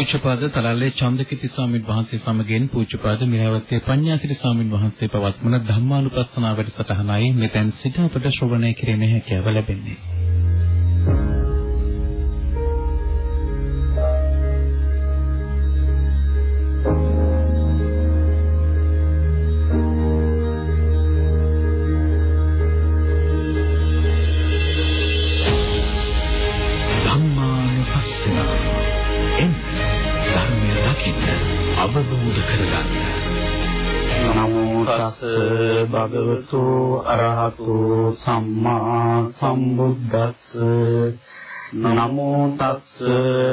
පූජ්‍යපාද තලල්ලේ චන්දකිති ස්වාමීන් වහන්සේ සමගින් පූජ්‍යපාද මිරවත්තේ පඤ්ඤාසිරි ස්වාමීන් වහන්සේ පවත්වන ධම්මානුපස්සනාව වැඩසටහනයි මෙතෙන් සිට අපට ශ්‍රවණය කිරීමේ හැකියාව ලැබෙන්නේ. අරහතු සම්මා සම්බුද්දස්ස. නමෝ තස්ස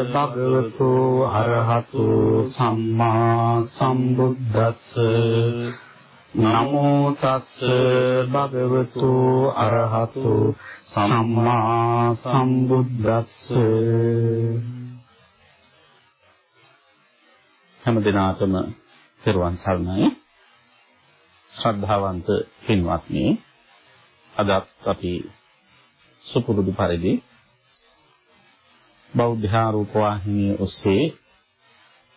භගවතු අරහතු සම්මා සම්බුද්දස්ස. නමෝ තස්ස භගවතු අරහතු සම්මා සම්බුද්දස්ස. හැම දිනාටම පෙරවන් සරණයි. ශ්‍රද්ධාවන්ත පින්වත්නි අද අපි සුපුරුදු පරිදි බෞද්ධ ආරූප වාහිනිය ඔස්සේ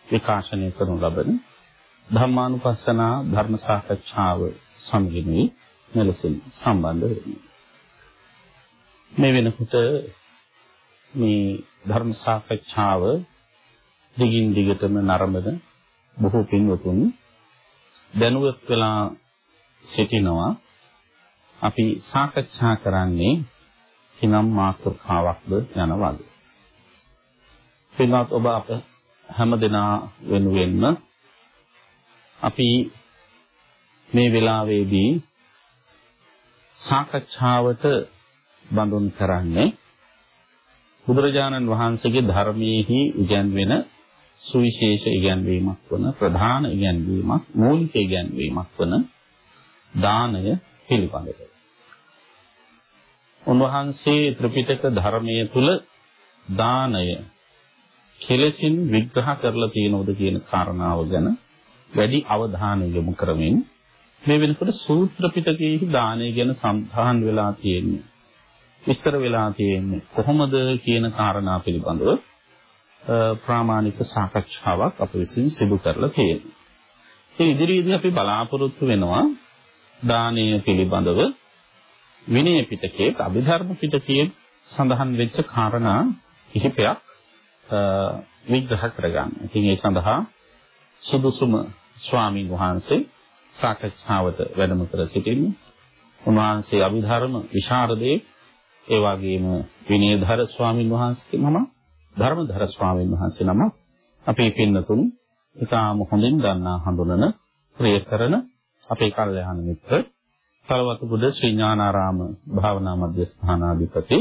විකාශනය කරනු ලබන ධර්මානුපස්සනා ධර්ම සාකච්ඡාව සමගිනුයි මෙලෙසින් සම්බන්ධ වෙන්නේ. මේ වෙනකොට මේ ධර්ම සාකච්ඡාව දිගින් දිගටම නරඹන බොහෝ පින්වතුන් දැනුවත් වෙලා සිටිනවා අපි සාකච්ඡා කරන්නේ කිනම් මාතෘකාවක්ද යන වගේ. පින්වත් ඔබ අප හැම දෙනා වෙනුවෙන්ම අපි මේ වෙලාවේදී සාකච්ඡාවට බඳුන් කරන්නේ බුදුරජාණන් වහන්සේගේ ධර්මයේහි ඉගැන්වෙන සුවිශේෂ ඉගැන්වීමක් වන ප්‍රධාන ඉගැන්වීමක් මූලික ඉගැන්වීමක් වන දානය පිළිබඳව. උන්වහන්සේ ත්‍රිපිටක ධර්මයේ තුල දානය කෙලසින් විග්‍රහ කරලා තියෙනවද කියන කාරණාව ගැන වැඩි අවධානය යොමු කරමින් මේ වෙනකොට සූත්‍ර පිටකයේහි දානය ගැන සම්ධාන් වෙලා තියෙන්නේ විස්තර වෙලා තියෙන්නේ කොහොමද කියන කාරණා පිළිබඳව ප්‍රාමාණික සාකච්ඡාවක් අප විසින් සිදු කරලා තියෙනවා. ඒ ඉදිරියේදී අපි බලාපොරොත්තු වෙනවා දානීය පිළිබඳව විනය පිටකයේ අභිධර්ම පිටකයේ සඳහන් වෙච්ච කාරණා කිහිපයක් විග්‍රහ කරගන්න. ඉතින් ඒ සඳහා සුදුසුම ස්වාමීන් වහන්සේ සාකච්ඡාවට වැඩම කර සිටින්නේ. උන්වහන්සේ අභිධර්ම විශාරදේ ඒ වගේම විනයධර ස්වාමීන් වහන්සේ නම ධර්මධර ස්වාමීන් වහන්සේ නම අපේ පින්නතුන් ඉතාම හොඳින් දන්නා හඳුනන ප්‍රිය කරන අපේ කල්යාණ මිත්‍ර සලවතුගුඩ ශ්‍රී ඥානාරාම භාවනා මධ්‍යස්ථානාධිපති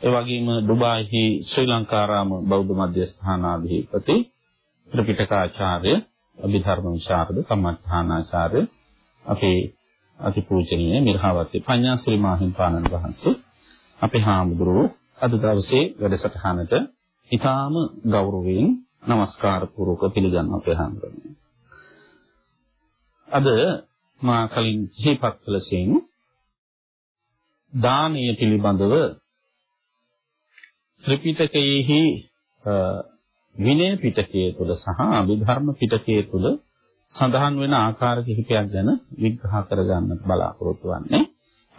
ඒ වගේම ඩුබායිහි ශ්‍රී ලංකාරාම බෞද්ධ මධ්‍යස්ථානාධිපති ත්‍රිපිටකාචාර්ය අභිධර්ම විශාරද කම්මඨානාචාර්ය අපේ අතිපූජනීය මිරහවත්තේ පඤ්ඤාසිරි මාහිම්පාණන් වහන්සේ අපේ හාමුදුරුවෝ අද දවසේ වැඩසටහනට ඉතාම ගෞරවයෙන් নমස්කාර පූර්වක පිළිගන්නවා අපේ හාමුදුරුවෝ. අද මා කලින් සිහිපත් කළසෙන් දානීය පිළිබඳව ත්‍රිපිටකයේහි විනය පිටකයේ තුල සහ අභිධර්ම පිටකයේ තුල සඳහන් වෙන ආකාර කිහිපයක් ගැන විග්‍රහ කරගන්න බලාපොරොත්තු වෙන්නේ.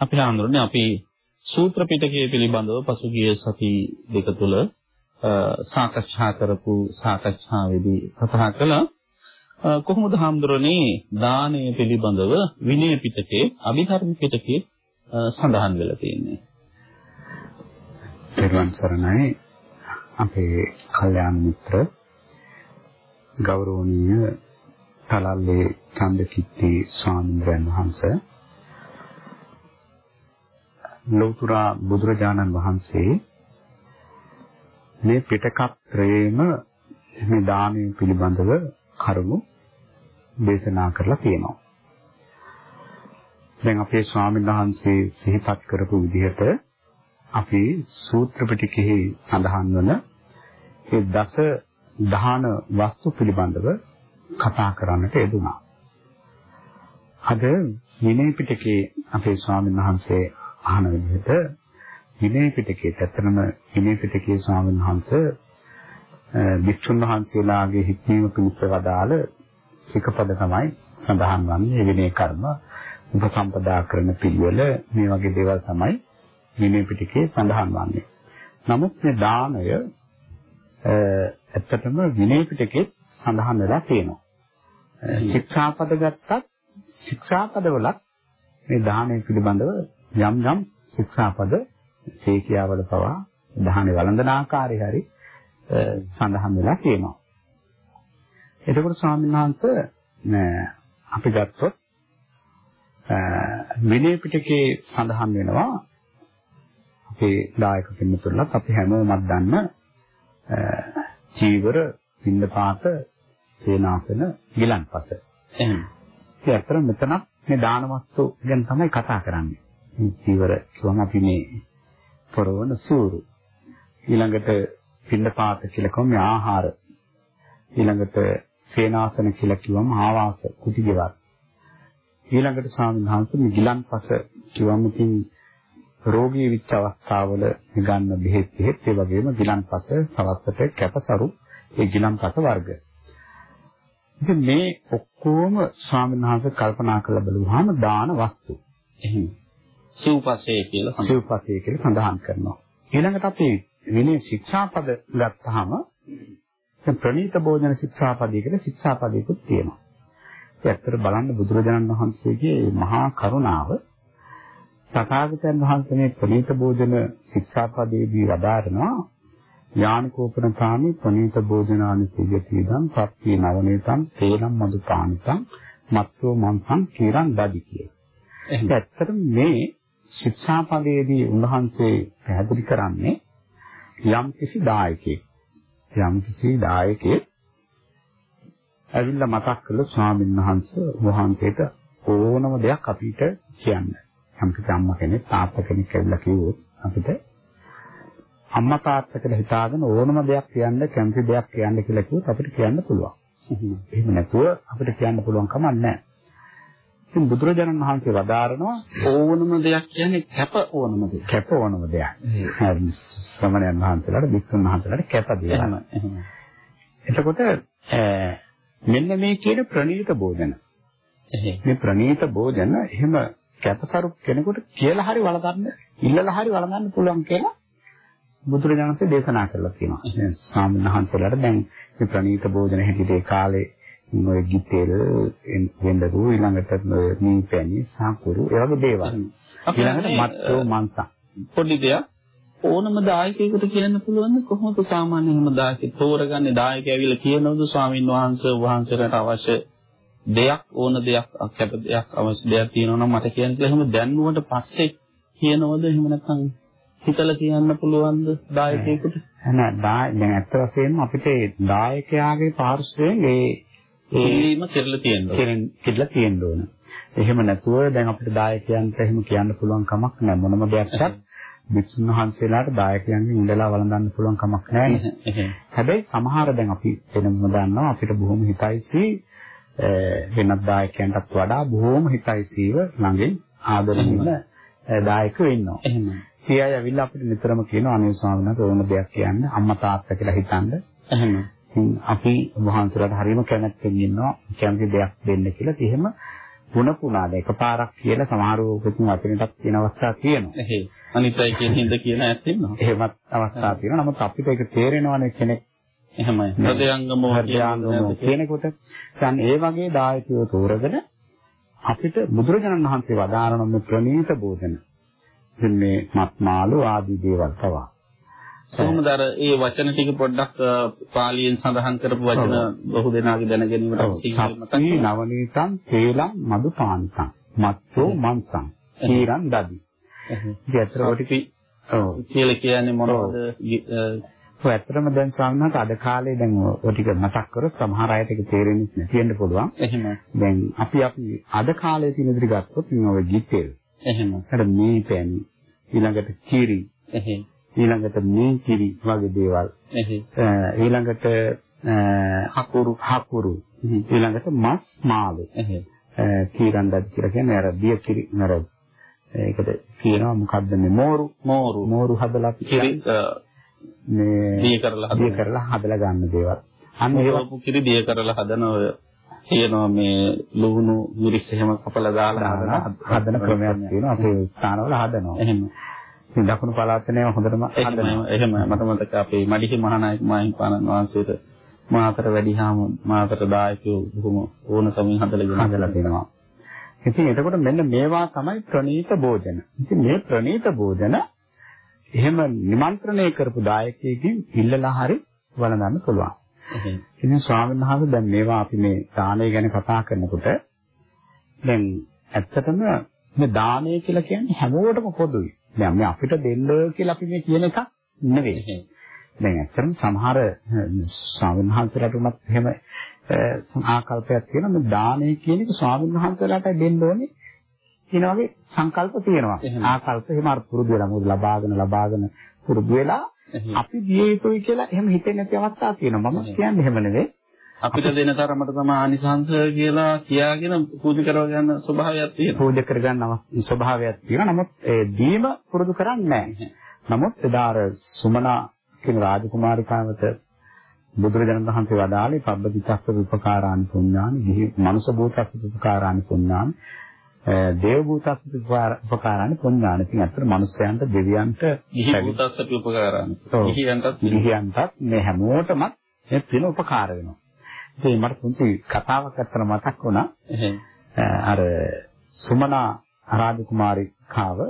අපි හඳුරන්නේ අපි සූත්‍ර පිටකයේ පිළිබඳව පසුගිය සති දෙක තුල සාකච්ඡා කරපු සාකච්ඡාවේදී කතා කළා කොහොමද හාමුදුරනේ දානය පිළිබඳව විනය පිටකේ අභිධර්ම පිටකේ සඳහන් වෙලා තියෙන්නේ. පෙරවන් සරණයි අපේ කල්යාණ මිත්‍ර ගෞරවනීය තලල්ලේ චන්දකිත්ති ස්වාමීන් වහන්සේ ලෞතර බුදුරජාණන් වහන්සේ මේ පිටකත්‍රයේම මේ දානය පිළිබඳව කරුණු දේශනා කරලා තියෙනවා. දැන් අපේ ස්වාමීන් වහන්සේ සිහිපත් කරපු විදිහට අපි සූත්‍ර පිටකෙහි සඳහන් වන ඒ දස දාන වස්තු පිළිබඳව කතා කරන්නට යෙදුනා. අද විනය පිටකේ අපේ ස්වාමීන් වහන්සේ අහන විදිහට විනය පිටකයේ ඇත්තම විනය පිටකයේ ස්වාමීන් වහන්සේ වික්ෂුන් වහන්සේලාගේ හික්මීම පිණිස වදාළ සිකපද තමයි සඳහන් වන්නේ විනය කර්ම උපසම්පදා කරන පිළිවෙල මේ වගේ දේවල් තමයි විනය පිටකේ සඳහන් වන්නේ. නමුත් මේ දානය ඇත්තටම විනය පිටකේ සඳහන් වෙලා තියෙනවා. ශික්ෂාපද ගත්තත් ශික්ෂාපදවලත් මේ දානය පිළිබඳව යම් යම් ශික්ෂාපද ශේකියාවල පවා දාහනේ වළඳන ආකාරය හරි සඳහන් වෙලා තියෙනවා. එතකොට ස්වාමීන් වහන්සේ අපි ගත්තොත් විනය පිටකේ සඳහන් වෙනවා අපේ දායක පින්නතුල්ලත් අපි හැමෝමත් දන්න චීවර පින්නපාත සේනාසන ගිලන්පත. එහෙනම් ඒ අතර මෙතනක් මේ දාන වස්තු ගැන තමයි කතා කරන්නේ. මේ චීවර කියවම අපි මේ පොරවන සූරු. ඊළඟට පින්නපාත කියලා කොහොම ආහාර. ඊළඟට සේනාසන කියලා කිව්වම ආවාස කුටි ගෙවල්. ඊළඟට වහන්සේ මේ ගිලන්පස කිව්වම ඉතින් රෝගී විච්ච අවස්ථාවල ගන්න බෙහෙත් බෙහෙත් ඒ වගේම ගිලන්පස සවස්සට කැපසරු ඒ ගිලන්පස වර්ග. ඉතින් මේ ඔක්කොම ස්වාමීන් කල්පනා කරලා බලුවාම දාන වස්තු. එහෙනම් සිව්පසේ කියලා සිව්පසේ කියලා සඳහන් කරනවා. ඊළඟට අපි විනය ශික්ෂාපද ගත්තාම දැන් ප්‍රණීත භෝජන ශික්ෂාපදයේ කියලා ශික්ෂාපදයකුත් තියෙනවා. ඇත්තට බලන්න බුදුරජාණන් වහන්සේගේ මහා කරුණාව තථාගතයන් වහන්සේ මේ ප්‍රණීත භෝජන ශික්ෂාපදයේදී වදාරනවා යානිකෝපන කාමි ප්‍රණීත භෝජනානි සියතිදම් පප්පී නවනේතං තේනම් මදු පානිතං මත්වෝ මංසං කීරං දදි කිය. ඇත්තටම මේ ශික්ෂාපදයේදී උන්වහන්සේ පැහැදිලි කරන්නේ යම් කිසි දායකයෙක් යම් කිසි දායකයෙක් ඇවිල්ලා මතක් කළ ස්වාමීන් වහන්සේ වහන්සේට ඕනම දෙයක් අපිට කියන්න. යම් කිසි අම්මා කෙනෙක් තාත්තා කෙනෙක් ඇවිල්ලා කිව්වොත් අපිට අම්මා තාත්තා කියලා හිතාගෙන ඕනම දෙයක් කියන්න කැමති දෙයක් කියන්න කියලා කිව්වොත් අපිට කියන්න පුළුවන්. එහෙම නැතුව අපිට කියන්න පුළුවන් කමක් නැහැ. ඉතින් බුදුරජාණන් වහන්සේ වදාරනවා ඕනම දෙයක් කියන්නේ කැප ඕනම දෙයක්. කැප ඕනම දෙයක්. ශ්‍රමණයන් වහන්සේලාට වික්ෂුන් වහන්සේලාට කැප දෙයක්. එතකොට මෙන්න මේ කියන ප්‍රණීත භෝජන. මේ ප්‍රණීත භෝජන එහෙම කැපසරු කෙනෙකුට කියලා හරි වළඳන්න, ඉල්ලලා හරි වළඳන්න පුළුවන් කියලා බුදුරජාණන්සේ දේශනා කරලා තියෙනවා. ස්වාමීන් වහන්සේලාට දැන් මේ ප්‍රණීත භෝජන හැටියට ඒ කාලේ ඔය ගිතෙල් වෙන්නදු ඊළඟට මී පැණි සාකුරු ඒ වගේ දේවල්. ඊළඟට මත්තු මන්සා. පොඩි දෙයක්. ඕනම දායකයෙකුට කියන්න පුළුවන් කොහොමද සාමාන්‍ය හැම දායකයෙක් තෝරගන්නේ? දායකයා ඇවිල්ලා කියනවද ස්වාමින් වහන්සේ? වහන්සේලාට අවශ්‍ය දෙයක් ඕන දෙයක් අකැප දෙයක් අවශ්‍ය දෙයක් තියෙනවා නම් මට කියන්න කියලා. එහෙම දැන්නුවට පස්සේ කියනවද? එහෙම නැත්නම් හිතලා කියන්න පුළුවන්ද දායකයෙකුට? නෑ. දැන් ඇත්ත වශයෙන්ම අපිට දායකයාගේ පාර්ශ්වයෙන් ඒ ඒම කෙරලා තියෙන්න. කෙරලා තියෙන්න ඕන. එහෙම නැතුව දැන් අපිට දායකයන්ට එහෙම කියන්න පුළුවන් කමක් නැහැ. මොනම දෙයක්වත් වික්ෂුන් වහන්සේලාට දායකයන්ගෙන් ඉඳලා වළඳන්න පුළුවන් කමක් නැහැ. හැබැයි සමහර දැන් අපි වෙනම දන්නවා අපිට බොහොම හිතයිසී වෙනත් දායකයන්ටත් වඩා බොහොම හිතයිසීව ළඟින් ආදරෙන් ඉන්න දායකයෝ ඉන්නවා. එහෙම. අය ඇවිල්ලා අපිට නිතරම කියනවා අනේ ස්වාමීන් වහන්සේ ඕන දෙයක් කියන්න අම්මා තාත්තා කියලා හිතන්න. එහෙම. අපි වහන්සේලාට හරීම කැමැත්තෙන් ඉන්නවා කැමති දෙයක් දෙන්න කියලා. එහෙම පුන පුනාද එකපාරක් කියලා සමහරව උපතින් වචනටත් කියන අවස්ථා තියෙනවා. එහෙයි. අනිත්යි කියන හින්ද කියන ඇත්ත ඉන්නවා. එහෙමත් අවස්ථා තියෙනවා. නමුත් අපිට ඒක තේරෙනවනේ කෙනෙක් එහෙමයි. හෘදයාංගමෝ හෘදයාංගමෝ කියනකොට දැන් ඒ වගේ දායකයෝ තෝරගෙන අපිට බුදුරජාණන් වහන්සේ වදාරන මේ ප්‍රණීත බෝධන මේ මත්මාළු ආදී දේවල් පවා කොහොමද අර ඒ වචන ටික පොඩ්ඩක් පාලියෙන් සඳහන් කරපු වචන බොහෝ දෙනාගේ දැන ගැනීමට සිංහල මතක් නවනීතං තේලං මදුපාන්තං මත්තෝ මන්සං කීරන් දදි. අතරොටි ඔව් කියලා කියන්නේ මොනවද? ඔය ඇත්තටම දැන් ස්වාමීනාට අද කාලේ දැන් ඔය ටික මතක් කරොත් සමහර අයට ඒක තේරෙන්නේ නැති වෙන්න පුළුවන්. එහෙම. දැන් අපි අපි අද කාලේ තියෙන ඉදිරි ගත්තොත් මේ ඔය ගිතෙල්. එහෙම. අර මේ පෑනි ඊළඟට කිරි. එහෙම. ඊළඟට මේ කිරි වගේ දේවල්. ඊළඟට හකුරු හකුරු. ඊළඟට මස් මාළු. කීරන්දත් කියලා කියන්නේ අර බිය කිරි නර ඒකට කියනවා මොකද්ද මේ මෝරු මෝරු මෝරු හදලා කිරි මේ දිය කරලා හදන. කරලා හදලා ගන්න දේවල්. අන්න ඒවා කිරි දිය කරලා හදන ඔය කියනවා මේ ලුණු මිරිස් එහෙම කපලා දාලා හදන ක්‍රමයක් තියෙනවා අපේ ස්ථානවල හදනවා. එහෙම. ඉතින් දකුණු පළාතේ හොඳටම එහෙම හදනවා. එහෙම මට මතක අපේ මඩිහි මහානායක මාහිමිපාණන් වහන්සේට මාතර වැඩිහාම මාතර දායකයෝ බොහොම ඕනකමින් හදලා හදලා දෙනවා. ඉතින් එතකොට මෙන්න මේවා තමයි ප්‍රණීත භෝජන. ඉතින් මේ ප්‍රණීත භෝජන එහෙම නිමන්ත්‍රණය කරපු දායකයෙක්ගෙන් ඉල්ලලා හරි වළඳන්න පුළුවන්. ඉතින් ස්වාමීන් වහන්සේ දැන් මේවා අපි මේ දානය ගැන කතා කරනකොට දැන් ඇත්තටම මේ දානය කියලා කියන්නේ හැමෝටම පොදුයි. දැන් මේ අපිට දෙන්න කියලා අපි මේ කියන එකක් නෙවෙයි. දැන් ඇත්තටම සමහර ස්වාමීන් වහන්සේලාට උනත් එහෙම ආකල්පයක් තියෙනවා මේ දානය කියන එක ස්වාමීන් වහන්සේලාට දෙන්න ඕනේ කියන වගේ සංකල්ප තියෙනවා. ආකල්ප එහෙම අර පුරුදු වෙලා මොකද ලබාගෙන ලබාගෙන පුරුදු වෙලා. අපි දිය යුතුයි කියලා එහෙම හිතෙන්නේ නැති අවස්ථා තියෙනවා. මම කියන්නේ එහෙම නෙවෙයි. අපිට දෙන තරමට තමයි ආනිසංස කියලා කියාගෙන පූජා කරව ගන්න ස්වභාවයක් තියෙනවා. පූජා කරගන්න අවස්- ස්වභාවයක් තියෙනවා. නමුත් ඒ දීම පුරුදු කරන්නේ නැහැ. නමුත් එදා අර සුමනා කියන රාජකුමාරිකාවත බුදුරජාණන් වහන්සේ වදාළේ පබ්බදිතස්ස උපකාරානි පුඤ්ඤානි ගිහි මනුෂ භූතස්ස උපකාරානි පුඤ්ඤානි දේව භූතස්ස උපකාරානි පුඤ්ඤානි. ඉතින් අතට මනුෂ්‍යයන්ට දෙවියන්ට ගිහි භූතස්සපි උපකාරානි. ඔව්. ගිහියන්ටත් ගිහියන්ටත් මේ හැමෝටම මේ පින උපකාර වෙනවා. ඉතින් මට පුංචි කතාවක් අතර මතක් වුණා. අර සුමනා රාජකුමාරිකාව අ,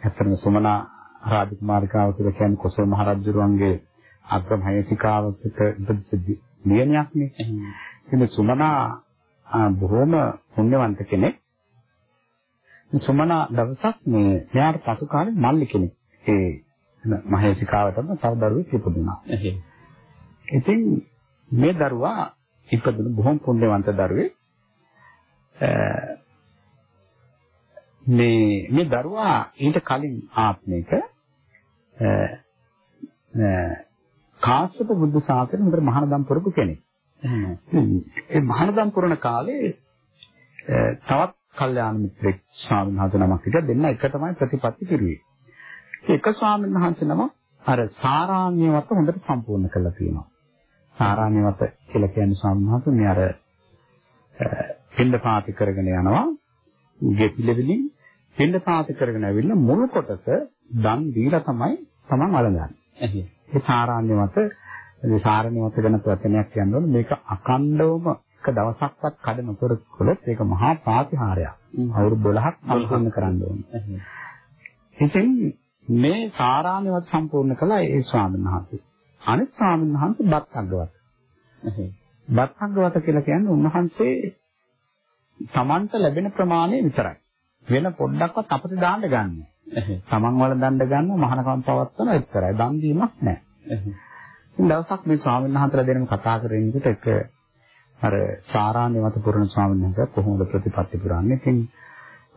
ඇත්තටම සුමනා රාජකුමාරිකාව කියලා කියන්නේ කොසල් මහරජුරුවන්ගේ අග්‍රමහේසිකාවකට ඉපදිච්ච දියණියක් නේ. ඉතින් සුමනා බොහොම පුණ්‍යවන්ත කෙනෙක්. සුමනා දවසක් මේ මෙයාට පසු කාලේ මල්ලි කෙනෙක් ඒ මහේසිකාවටම තව දරුවෙක් ඉපදුනා. ඉතින් මේ දරුවා ඉපදුණු බොහොම පුණ්‍යවන්ත දරුවෙක්. අ, මේ මේ දරුවා ඊට කලින් ආත්මික අ, අ, කාශ්‍යප බුදු සාසනය හොඳට මහානදම් පුරපු කෙනෙක්. එහෙම. ඒ මහානදම් පුරන කාලේ අ, තවත් කල්යාණ මිත්‍රෙක් ස්වාමීන් වහන්සේ නමක් හිටියා දෙන්න එක තමයි ප්‍රතිපත්ති පිරුවේ. ඒක ස්වාමීන් වහන්සේ නම අර සාරාණ්‍යවත හොඳට සම්පූර්ණ කරලා තියෙනවා. සාරාණ්‍යවත කියලා කියන්නේ වහන්සේ මේ අර පින්ඩ පාති කරගෙන යනවා. ගෙපිලෙවිලින් පින්ඩ පාති කරගෙන ඇවිල්ලා මුල් කොටස දන් දීලා තමයි තමන්. එහෙම. ඒ සාරාණ්‍යවත මේ සාරාණ්‍යවත ගැන වචනයක් කියනකොට මේක අකණ්ඩවම එක දවසක්වත් කඩ නොකර කළොත් ඒක මහා ප්‍රාතිහාරයක්. හ්ම්. අවුරුදු 12ක් සම්පූර්ණ කරන්න ඕනේ. ඉතින් මේ සාරාණ්‍යවත් සම්පූර්ණ කළා ඒ ස්වාමීන් වහන්සේ. අනිත් ස්වාමීන් වහන්සේ බත් අග්ගවත්. බත් අග්ගවත් කියලා කියන්නේ උන්වහන්සේ තමන්ට ලැබෙන ප්‍රමාණය විතරයි. වෙන පොඩ්ඩක්වත් අපිට දාන්න ගන්න. තමන් වල දණ්ඩ ගන්න මහානකම් පවත්වන විතරයි. දන් දීමක් නැහැ. දවසක් මේ ස්වාමීන් වහන්සේලා දෙනම කතා කරගෙන ඉන්නකොට එක අර සාරාණ්‍යවත පුරණ ස්වාමීන් වහන්සේ කොහොමද ප්‍රතිපත්ති පුරන්නේ? ඉතින්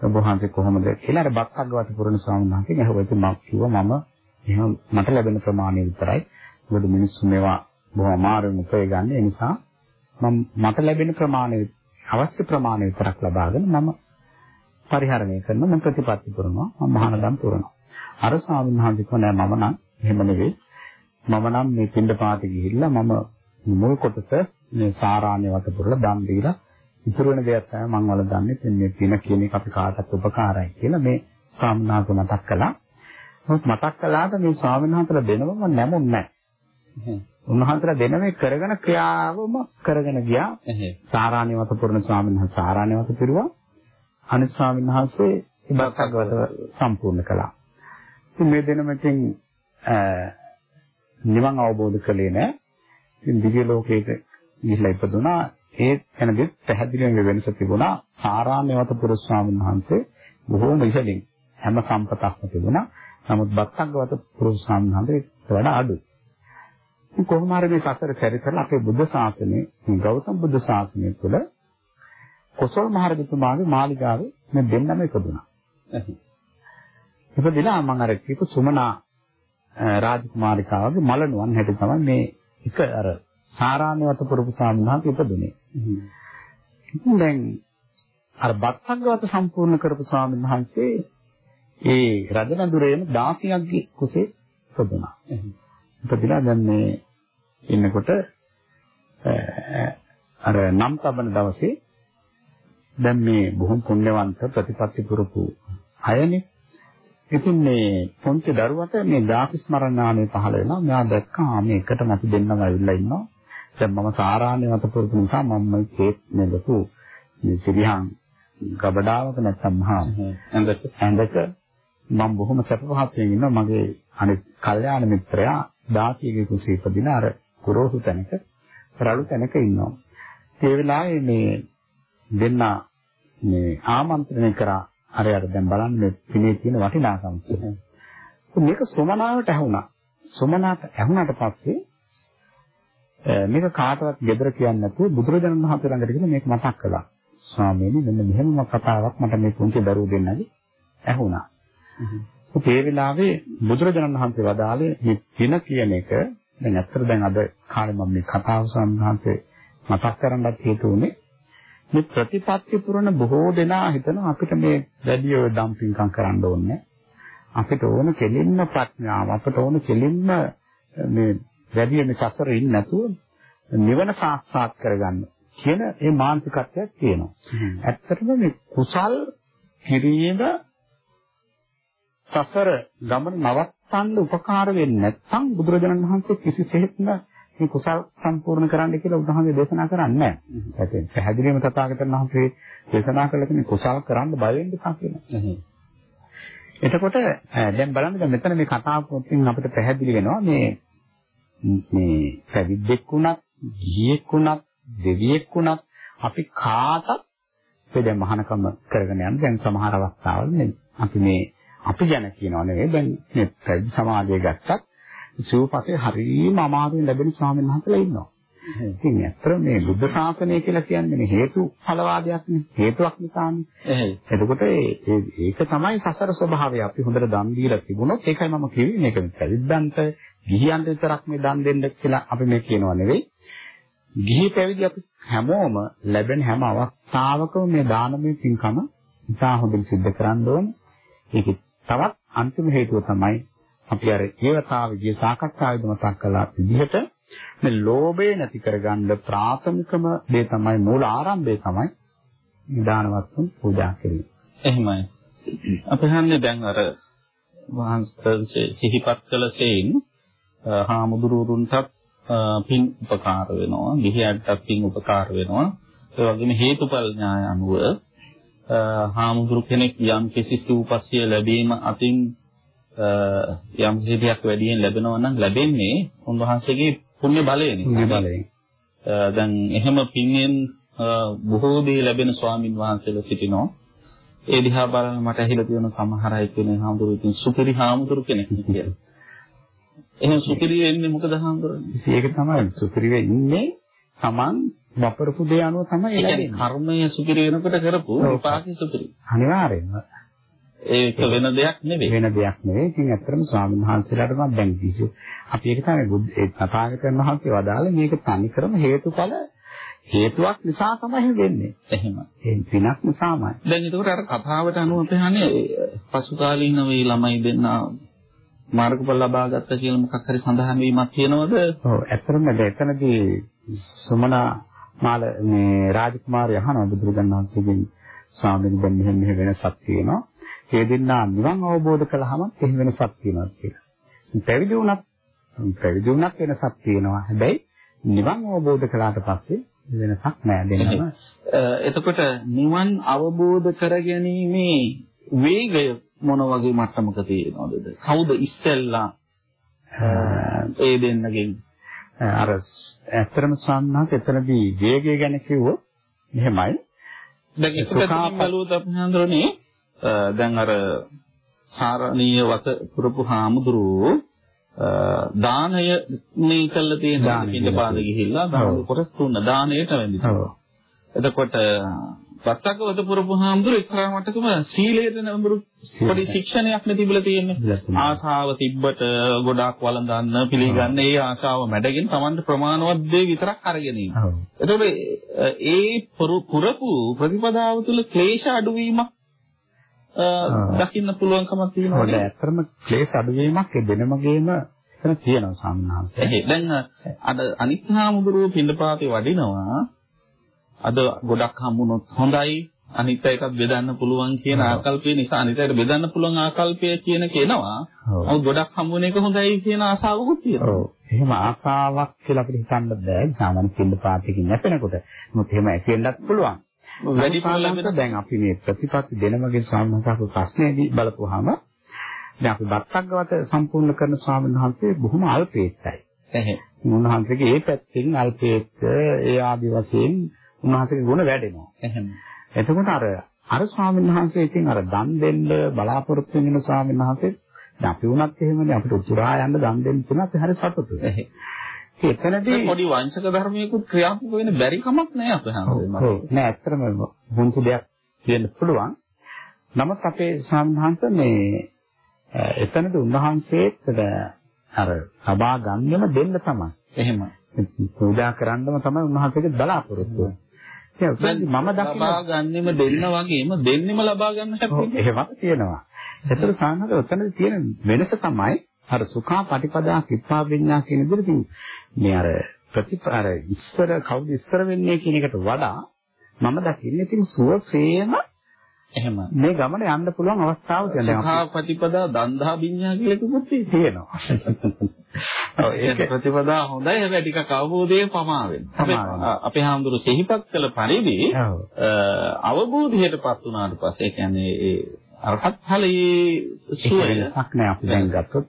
ඔබ වහන්සේ කොහොමද කියලා අර බත් අග්ගවත් පුරණ ස්වාමීන් වහන්සේ ඇහුවා. ඉතින් මම කිව්වා මම එහෙනම් මට ලැබෙන ප්‍රමාණය විතරයි. මොකද මිනිස්සු මේවා බොහොම අමාරුවෙන් උපය ගන්න. ඒ නිසා මම මට ලැබෙන ප්‍රමාණය අවශ්‍ය ප්‍රමාණය විතරක් ලබාගෙන මම පරිහරණය කරනවා මම ප්‍රතිපත්ති පුරනවා. මම මහානදම් පුරනවා. අර ස්වාමීන් වහන්සේ කිව්වා නෑ මම නම් එහෙම නෙවෙයි. මම නම් මේ පින්ඩ පාති ගිහිල්ලා මම මුල් කොටස මේ සාරාණ්‍යවත පුරලා දන් දීලා ඉතුරු වෙන දේක් තමයි මම වල දන්නේ. ඉතින් මේ පින කියන එක අපි කාටත් උපකාරයි කියලා මේ ස්වාමීන් වහන්සේ මතක් කළා. නමුත් මතක් කළාට මේ ස්වාමීන් වහන්සේලා දෙනවම නැමුන්නේ නැහැ. එහෙම. උන්වහන්සේලා දෙන මේ කරගෙන ක්‍රියාවම කරගෙන ගියා එහෙම. සාරාණ්‍යවත පුරණ ස්වාමීන් වහන්සේ සාරාණ්‍යවත පිරුවා අනිත් ස්වාමීන් වහන්සේ ඉබක්කගත සම්පූර්ණ කළා. ඉතින් මේ දෙනමකින් නිවන් අවබෝධ කළේ නැහැ. ඉතින් දිව්‍ය ලෝකයක ගිහිල්ලා ඉපදුනා. ඒ එනදී පැහැදිලිවම වෙනස තිබුණා. සාරාණ්‍යවත පුරුෂ ස්වාමීන් වහන්සේ බොහෝම ඉහළින් හැම සම්පතක්ම තිබුණා. නමුත් බක්කග්ගවත පුරුෂ ස්වාමීන් වහන්සේ වඩා අඩුයි. කොහොම හරි මේ සසර පෙරසලා අපේ බුද්ධ ශාසනය, ගෞතම බුද්ධ ශාසනය තුළ කොසල් මහරජතුමාගේ මාලිගාවේ මේ දෙන්නම ඉපදුනා. ඉපදිලා මම අර කියපු සුමනා රාජකුමාරිකාවගේ මලනුවන් හැටි තමයි මේ එක අර සාරාණ්‍යවත පුරුපු ස්වාමීන් වහන්සේ ඉපදුනේ. දැන් අර බත්සංගවත සම්පූර්ණ කරපු ස්වාමීන් වහන්සේ ඒ රජනඳුරේම 16ක්ගේ කුසේ ඉපදුනා. ඉපදිලා දැන් මේ ඉන්නකොට අර නම් තබන දවසේ දැන් මේ බොහොම පුණ්‍යවන්ත ප්‍රතිපත්ති පුරුපු අයනේ. ඉතින් මේ පොන්ච දරුවට මේ ධාතු ස්මරණාමේ පහළ වෙනවා. මෙයා දැක්කා මේ එකටම අපි දෙන්නම ඇවිල්ලා ඉන්නවා. දැන් මම සාරාණ්‍ය මත පුරුදු නිසා මම මේ කේක් මේ ලොකු මේ සිරිහන් ගබඩාවක නැත්තම් මහා ඇඳක ඇඳක මම බොහොම සැප පහසුවෙන් ඉන්නවා. මගේ අනිත් කල්යාණ මිත්‍රයා දාතියගේ කුසී ඉපදින අර ගොරෝසු තැනක රළු තැනක ඉන්නවා. ඒ වෙලාවේ මේ දෙන්න මේ ආමන්ත්‍රණය කරා අරයට දැන් බලන්න මේ පිනේ තියෙන වටිනාකම කියලා. මේක සොමනාවට ඇහුණා. සොමනාට ඇහුණාට පස්සේ මේක කාටවත් gedara කියන්නේ නැතුව බුදුරජාණන් වහන්සේ ළඟට ගිහින් මේක මතක් කළා. ස්වාමීනි මෙන්න මෙහෙම කතාවක් මට මේ පුංචි දරුවෝ දෙන්නගේ ඇහුණා. ඒ වෙලාවේ බුදුරජාණන් වහන්සේ වදාළේ මේ පින කියන එක. දැන් ඇත්තට දැන් අද කාලේ මම මේ කතාව සම්බන්ධව මතක් කරන්නත් හේතු උනේ මේ ප්‍රතිපත්ති පුරන බොහෝ දෙනා හිතනවා අපිට මේ වැඩි ඔය ඩම්පින්කම් කරන්න ඕනේ. අපිට ඕන කෙලින්ම ප්‍රඥාව අපිට ඕන කෙලින්ම මේ වැඩි මේ සසරේ ඉන්නේ නැතුව නිවන සාක්ෂාත් කරගන්න කියන ඒ මානසිකත්වයක් තියෙනවා. ඇත්තටම මේ කුසල් කිරීම සසර ගමන නවත්තන්න උපකාර වෙන්නේ නැත්නම් බුදුරජාණන් වහන්සේ කිසිසේත්ම මේ කුසල් සම්පූර්ණ කරන්න කියලා උන්වහන්සේ දේශනා කරන්නේ නැහැ. ඒකෙන් පැහැදිලිවම තථාගතයන් වහන්සේ දේශනා කළ කෙනෙක් කුසල් කරන්න බය වෙන්න කියලා. එතකොට දැන් බලන්න දැන් මෙතන මේ කතාවකින් අපිට පැහැදිලි වෙනවා මේ මේ පැවිද්දෙක් වුණත්, ගිහියෙක් වුණත්, දෙවියෙක් වුණත් අපි කාටත් ඒ දැන් මහානකම කරගෙන යන දැන් සමහර අවස්ථාවල මේ අපි මේ අපි ගැන කියනවා නෙවෙයි දැන් මේ සමාජය ගත්තත් සිව්පසේ හරියම අමාරුවෙන් ලැබෙන ස්වාමීන් වහන්සේලා ඉන්නවා. ඉතින් ඇත්තට මේ බුද්ධ ශාසනය කියලා කියන්නේ මේ හේතු ඵලවාදයක් නේ. හේතුවක් නිසානේ. එතකොට ඒක තමයි සසර ස්වභාවය. අපි හොඳට දන් දීලා තිබුණොත් ඒකයි මම කිව්වේ මේක පැවිද්දන්ට ගිහියන්ට විතරක් මේ දන් දෙන්න කියලා අපි මේ කියනවා නෙවෙයි. ගිහි පැවිදි අපි හැමෝම ලැබෙන හැම අවස්ථාවකම මේ දානමය පින්කම ඉතා හොඳින් සිද්ධ කරන්න ඕනේ. ඒකේ තවත් අන්තිම හේතුව තමයි අපි අර ඊවතාවේදී සාකච්ඡාවේදී මතක් කළා විදිහට මේ ලෝභය නැති කරගන්න ප්‍රාථමිකම දේ තමයි මූල ආරම්භය තමයි නිදානවත්තුන් පූජා කිරීම. එහෙමයි. අපි හන්නේ දැන් අර වහන්සේ සිහිපත් කළ සේයින් හාමුදුරුවරුන්ටත් පින් උපකාර වෙනවා, ගිහියන්ටත් පින් උපකාර වෙනවා. ඒ වගේම හේතුඵල න්‍යාය අනුව හාමුදුරු කෙනෙක් යම් කිසි සූපස්සිය ලැබීම අතින් යම් දෙයක් වැඩියෙන් ලැබෙනවා නම් ලැබෙන්නේ උන්වහන්සේගේ පුණ්‍ය බලය නිසා. දැන් එහෙම පින්ෙන් බොහෝ දේ ලැබෙන ස්වාමින් වහන්සේලා සිටිනවා. ඒ දිහා බලන මට ඇහිලා තියෙන සමහර අය කියන හාමුදුරු ඉතින් සුපිරි හාමුදුරු කෙනෙක් කියලා. එහෙනම් සුපිරි වෙන්නේ මොකද හාමුදුරනේ? ඒක තමයි සුපිරි වෙන්නේ Taman වපරපු දේ අනුව තමයි ලැබෙන්නේ. කර්මය සුපිරි වෙනකොට කරපු විපාකේ සුපිරි. අනිවාර්යෙන්ම. ඒක වෙන දෙයක් නෙවෙයි. වෙන දෙයක් නෙවෙයි. ඉතින් ඇත්තටම ස්වාමීන් වහන්සේලාට මම දැන් කිසි අපි ඒක තමයි තථාගතයන් වහන්සේ වදාළේ මේක තනිකරම හේතුඵල හේතුවක් නිසා තමයි වෙන්නේ. එහෙම. ඒ පිනක් නිසාමයි. දැන් ඒකට අර කතාවට අනුව අපි හන්නේ පසු කාලීන වේ ළමයි දෙන්න මාර්ගඵල ලබා ගත්ත කියලා මොකක් හරි සඳහන් වීමක් තියෙනවද? ඔව් ඇත්තටම එතනදී සුමනා මාල මේ රාජකුමාරය අහනවා බුදුරජාණන් වහන්සේගෙන් ස්වාමීන් වහන්සේ මෙහෙම මෙහෙම වෙනසක් තියෙනවා. ඒ දෙන්නා නිවන් අවබෝධ කළාම එහෙම වෙනසක් තියෙනවා කියලා. පැවිදි වුණත් පැවිදි වුණත් වෙනසක් තියෙනවා. හැබැයි නිවන් අවබෝධ කළාට පස්සේ වෙනසක් නෑ දෙන්නම. එතකොට නිවන් අවබෝධ කරගැනීමේ වේගය මොන වගේ මට්ටමක තියෙනවද? කවුද ඉස්සෙල්ලා ඒ දෙන්නගෙන් අර ඇත්තටම සම්හත් එතනදී වේගය ගැන කිව්වොත් මෙහෙමයි. දැන් ඒක පැත්තකින් බලුවොත් අපි හඳුරන්නේ දැන් අර සාරණීය වත පුරපු හාමුදුරුවෝ දානය මේ කළා තියෙන දානෙට පාද ගිහිල්ලා දාන කොටස් තුන දාණයට වැඳිනවා. එතකොට පත්තකවත පුරපු හාමුදුරු එක්තරා මට්ටකම සීලයට නඹුරු පොඩි ශික්ෂණයක් තිබිලා තියෙන්නේ. ආශාව තිබ්බට ගොඩාක් වළඳන්න පිළිගන්න ඒ ආශාව මැඩගෙන Tamanට ප්‍රමාණවත් දේ විතරක් අරගෙන ඉන්න. එතකොට ඒ පුරපු ප්‍රතිපදාව තුළ ක්ලේශ අඩුවීමක් දකින්න පුළුවන්කමක් තියෙනවා. හොඳ ඇත්තම ක්ලේශ අඩුවීමක් ඒ දෙනමගේම එතන තියෙනවා සාමනහන්ස. එහේ දැන් අනිත් හාමුදුරුවෝ පින්ඩපාතේ වඩිනවා. අද ගොඩක් හම්බුනොත් හොඳයි අනිත් අයටත් බෙදන්න පුළුවන් කියන ආකල්පය නිසා අනිත් අයට බෙදන්න පුළුවන් ආකල්පය කියන කෙනවා. ඔව් ගොඩක් හම්බුන එක හොඳයි කියන ආසාවකුත් තියෙනවා. ඔව්. එහෙම ආසාවක් කියලා අපිට හිතන්න බෑ. සාමාන්‍ය පින්න පාටිකින් නැපෙනකොට. මොකද එහෙම ඇසෙන්නත් පුළුවන්. වැඩි ලැබෙන දැන් අපි මේ ප්‍රතිපත්ති දෙනමගේ වහන්සේ ප්‍රශ්නේදී බලපුවාම දැන් අපි බත්තග්ගවත සම්පූර්ණ කරන ස්වාමීන් වහන්සේ බොහොම අල්පේත්තයි. එහේ. උන්වහන්සේගේ ඒ පැත්තෙන් අල්පේත්ත ඒ ආදි වශයෙන් උන්වහන්සේගේ ගුණ වැඩෙනවා. එහෙම. එතකොට අර අර ස්වාමීන් වහන්සේ ඉතින් අර දන් දෙන්න බලාපොරොත්තු වෙන ස්වාමීන් වහන්සේ දැන් අපි වුණත් එහෙමනේ අපිට උතුරා යන්න දන් දෙන්න තුන අපි හරි සතුටුයි. එතනදී පොඩි වංශක ධර්මයකුත් ක්‍රියාත්මක වෙන්න බැරි කමක් නැහැ අපේ හැමෝටම. නෑ ඇත්තටම මුංචි දෙයක් කියන්න පුළුවන්. නමුත් අපේ සම්හන්ත මේ එතනදී උන්වහන්සේට අර සබා ගන්නෙම දෙන්න තමයි. එහෙම. පූජා කරන්නම තමයි උන්වහන්සේගේ බලාපොරොත්තුව. මම ලබා ගන්නෙම දෙන්න වගේම දෙන්නෙම ලබා ගන්න හැටි එහෙමත් තියෙනවා. ඒතර සාහනද ඔතනදී තියෙන වෙනස තමයි අර සුඛා පටිපදා කිප්පා විඤ්ඤා කියන විදිහට මේ අර ප්‍රතිපාර ඉස්සර කවුද ඉස්සර වෙන්නේ කියන එකට වඩා මම දකින්නේ ඉතින් සුවසේම එහෙම මේ ගමන යන්න පුළුවන් අවස්ථාව තියෙනවා. සුඛා පටිපදා දන්දා විඤ්ඤා කියලා කිව්වොත් තියෙනවා. ඔව් ඒක ප්‍රතිපදා හොඳයි හැබැයි ටිකක් අවබෝධයේ පමා වෙනවා. අපේ හාමුදුරු සිහිපත් කළ පරිදි අවබෝධයටපත් වුණාට පස්සේ ඒ කියන්නේ ඒ අරහත් ඵලයේ සුවයක් නෑ අපි දැන් ගත්තොත්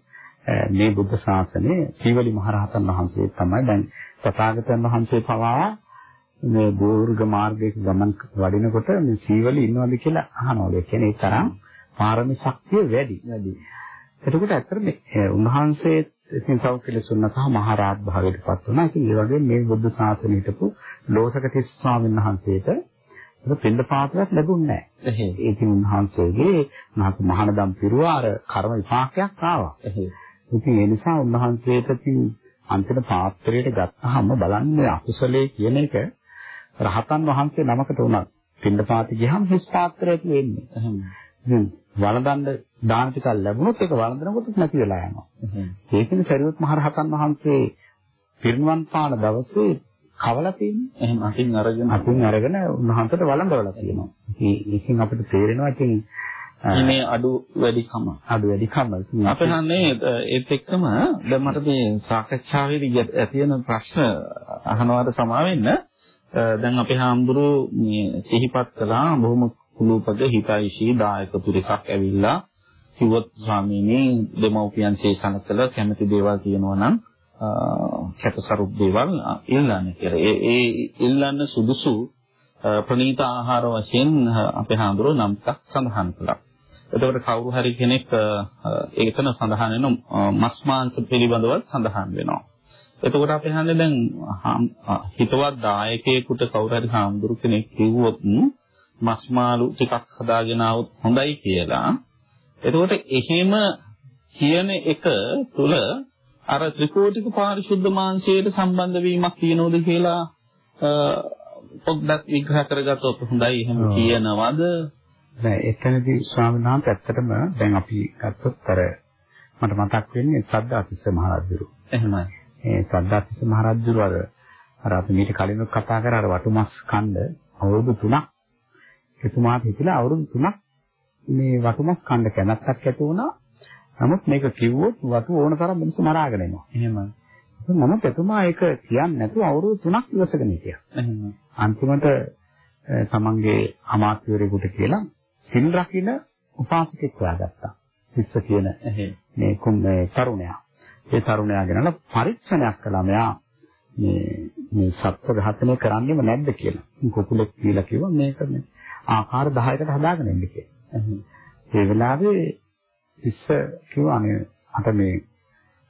මේ බුද්ධ ශාසනයේ සීවලි මහරහතන් වහන්සේ තමයි දැන් තථාගතයන් වහන්සේ පවා මේ දූර්ඝ මාර්ගයක ගමන් වඩිනකොට මේ සීවලි ඉන්නවද කියලා අහනවා. ඒ කියන්නේ ඒ තරම් පාරමී ශක්තිය වැඩි. වැඩි. එතකොට ඇත්තට උන්වහන්සේ ඉතින් සෞඛ්‍යලසුන්න සහ මහරහත් භාවයට පත් වුණා. ඉතින් ඒ වගේ මේ බුද්ධ ශාසනය හිටපු ලෝසක තිස් ස්වාමීන් වහන්සේට පින්න පාත්‍රයක් ලැබුණේ නැහැ. ඉතින් උන්වහන්සේගේ උන්වහන්සේ මහානදම් පිරුවා අර කර්ම විපාකයක් ආවා. ඉතින් ඒ නිසා උන්වහන්සේට ඉතින් අන්තිම පාත්‍රයට ගත්තාම බලන්නේ අකුසලයේ කියන එක රහතන් වහන්සේ නමකට උනත් පින්න පාති ගියහම හිස් පාත්‍රයක් වෙන්නේ. එහෙනම් වළඳන්න දාන ටිකක් ලැබුණොත් ඒක වළඳනකොට නැති වෙලා යනවා. ඒකනේ සරියුත් මහ රහතන් වහන්සේ පිරිනුවන් පාන දවසේ කවලා තියෙන්නේ. එහෙනම් අතින් අරගෙන අතින් අරගෙන උන්වහන්සේට වළඳවලා තියෙනවා. ඉතින් අපිට තේරෙනවා ඉතින් මේ අඩු වැඩිකම අඩු වැඩිකම අපේ හන්නේ ඒත් එක්කම දැන් මට මේ සාකච්ඡාවේදී ඇති වෙන ප්‍රශ්න අහනවාට සමා වෙන්න දැන් අපේ හාමුදුරුවෝ මේ සිහිපත් කළා බොහොම කුලූපක හිතයිශී දායක පිරිසක් ඇවිල්ලා කිව්වොත් ස්වාමීනි දෙමව්පියන් ශේෂණ කළ කැමති දේවල් කියනවා නම් කැතසරුප් දේවල් ඉල්ලන්න කියලා. ඒ ඒ ඉල්ලන්න සුදුසු ප්‍රණීත ආහාර වශයෙන් අපේ හාමුදුරුවෝ නම් ටිකක් සඳහන් කළා. එතකොට කවුරු හරි කෙනෙක් ඒකන සඳහන් වෙන මස් මාංශ පිළිබඳව සඳහන් වෙනවා. එතකොට අපි හන්නේ දැන් හිතවත් දායකයෙකුට කවුරු හරි හාමුදුරු කෙනෙක් කිව්වොත් මස් මාළු ටිකක් හදාගෙන આવොත් හොඳයි කියලා. එතකොට එහෙම කියන එක තුල අර ත්‍රිකෝටික පාරිශුද්ධ මාංශයට සම්බන්ධ වීමක් තියෙනවද කියලා පොඩ්ඩක් විග්‍රහ කරගත්තොත් හොඳයි එහෙම කියනවද? නෑ එතනදී ස්වාමීන් වහන්සේ ඇත්තටම දැන් අපි ගත්තොත් අර මට මතක් වෙන්නේ සද්දාතිස්ස මහරජුරු. එහෙමයි. ඒ සද්දාතිස්ස මහරජුරු අර අර අපි මීට කලින් කතා කර අර වටුමස් කන්ද අවුරුදු 3ක් එතුමාට හිතිලා අවුරුදු 3ක් මේ වතුමස් කන්න කැමැත්තක් ඇති වුණා. නමුත් මේක කිව්වොත් වතු ඕන තරම් මිනිස්සු මරාගෙන එනවා. එහෙම. නමුත් එතුමා ඒක කියන්නේ නැතුව අවුරුදු 3ක් ඉවසගෙන හිටියා. එහෙම. අන්තිමට තමන්ගේ අමාත්‍යවරයෙකුට කියලා සිල් රකින්න උපාසකෙක් හොයාගත්තා. සිස්ස කියන මේ කුම් මේ තරුණයා. ඒ තරුණයා ගැනලා පරීක්ෂණයක් කළා මෙයා මේ මේ සත්ව ඝාතනය කරන්නේම නැද්ද කියලා. කුකුලෙක් කියලා කිව්වා මේක මේ ආකාර 10කට හදාගෙන ඉන්න කියලා. ඒ වෙලාවේ ඉස්ස කිව්වානේ අත මේ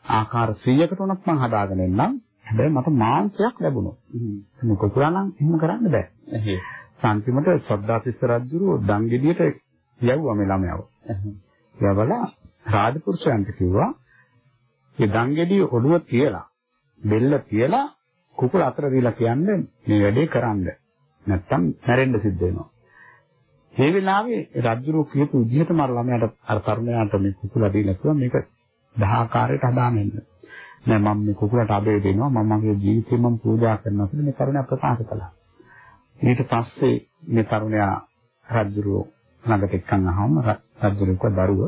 ආකාර 100කට උනත් මම හදාගෙන එන්නම්. හැබැයි මට මාංශයක් ලැබුණා. මොකද නම් එහෙම කරන්න බෑ. අන්තිමට සද්දාතිස්ස රජුරු දංගෙඩියට යවුවා මේ ළමයාව. යවලා රාජපුරුෂයන්ට කිව්වා මේ දංගෙඩිය ඔළුව තියලා බෙල්ල තියලා කුකුල අතර දීලා කියන්නේ මේ වැඩේ කරන්න. නැත්තම් මැරෙන්න සිද්ධ වෙනවා. මේ වෙලාවේ රජුරෝ කියපු විදිහටම අර ළමයාට අර තරුණයාට මේ කුකුලා දීලා කිව්වා මේක දහ ආකාරයට හදාගන්න. නෑ මම මේ කුකුලට අබේ දෙනවා මම මගේ ජීවිතේ මම පූජා කරනවා කියලා මේ තරුණයා ප්‍රකාශ කළා. ඊට පස්සේ මේ තරුණයා රජුරෝ ළඟට එක්කන් අහම රජුරෝ කිව්වා දරුව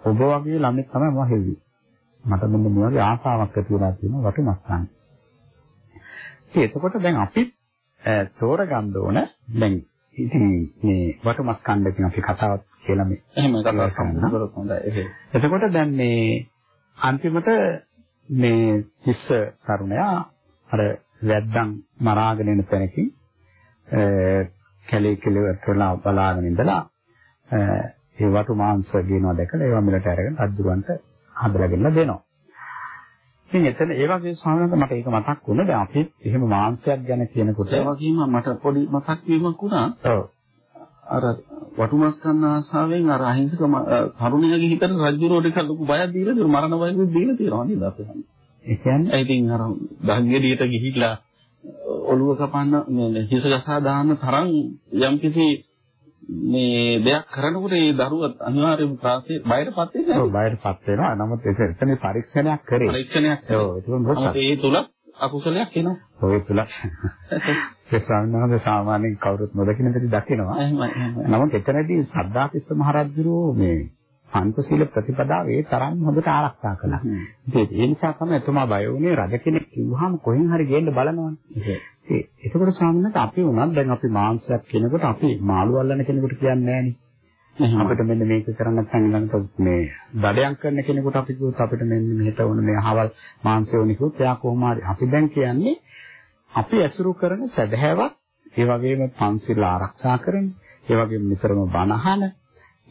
ඔබ වගේ ළමෙක් තමයි මම හෙව්වේ. මට මෙන්න මේ වගේ ආසාවක් ඇති වෙලා තියෙනවා වටුමක් ගන්න. ඉතින් එතකොට දැන් අපි තෝරගන්න ඕන දැන් ඉතින් මේ වටුමස් කණ්ඩ කියන අපි කතාවක් කියලා මේ එහෙම කතා කරනවා හොඳයි එතකොට දැන් මේ අන්තිමට මේ තිස්ස තරුණයා අර වැද්දන් මරාගෙන එන තැනකින් කැලේ කෙලවට වෙලා බලාගෙන ඉඳලා ඒ වටු මාංශ ගේනවා දැකලා ඒවා මිලට අරගෙන අද්දුරන්ට හදලාගෙන දෙනවා. ඉතින් එතන ඒ වගේ ස්වාමීන් මට ඒක මතක් වුණා. දැන් අපි එහෙම මාංශයක් ගැන කියනකොට ඒ වගේම මට පොඩි මතක් වීමක් වුණා. ඔව්. අර වටුමස් කන්න ආසාවෙන් අර අහිංසක තරුණයාගේ හිතට රජුරෝට එක ලොකු බයක් දීලා දෙන මරණ බයකුත් දීලා තියෙනවා නේද අපි. ඒ කියන්නේ ඉතින් අර දංගෙඩියට ගිහිල්ලා ඔළුව කපන්න හිස ගසා දාන්න තරම් යම්කිසි මේ දෙයක් කරනකොට ඒ දරුවා අනිවාර්යයෙන්ම ප්‍රාසේ බයටපත් වෙනවා. ඔව් බයටපත් වෙනවා. නමුත් ඒක එතන පරීක්ෂණයක් කරේ. පරීක්ෂණයක්. ඔව් ඒක මොකක්ද? ඒ තුල අකුසලයක් එනවා. ඔය තුල ඒ ස්වාමීන් සාමාන්‍යයෙන් කවුරුත් නොදකින දෙයක් දකිනවා. නමුත් එතනදී සද්ධාතිස්ස මහරජුරෝ මේ පංචශීල ප්‍රතිපදාව ඒ තරම් හොඳට ආරක්ෂා කළා. ඒ නිසා තමයි එතුමා බය වුණේ රජ කෙනෙක් කිව්වහම කොහෙන් හරි ගේන්න බලනවනේ. ඒ එතකොට ස්වාමීන් අපි වුණත් දැන් අපි මාංශයක් කෙනෙකුට අපි මාළු අල්ලන කෙනෙකුට කියන්නේ නෑනේ. අපිට මෙන්න මේක කරන්න නැත්නම් ඊළඟට මේ දඩයන් කරන කෙනෙකුට අපි කිව්වොත් අපිට මෙන්න මෙහෙට වුණ මේ අහවල් මාංශය වුණ කිව්වොත් එයා කොහොම හරි අපි දැන් කියන්නේ අපි ඇසුරු කරන සදහැවත් ඒ වගේම පන්සිල් ආරක්ෂා කරන ඒ වගේම නිතරම බණ අහන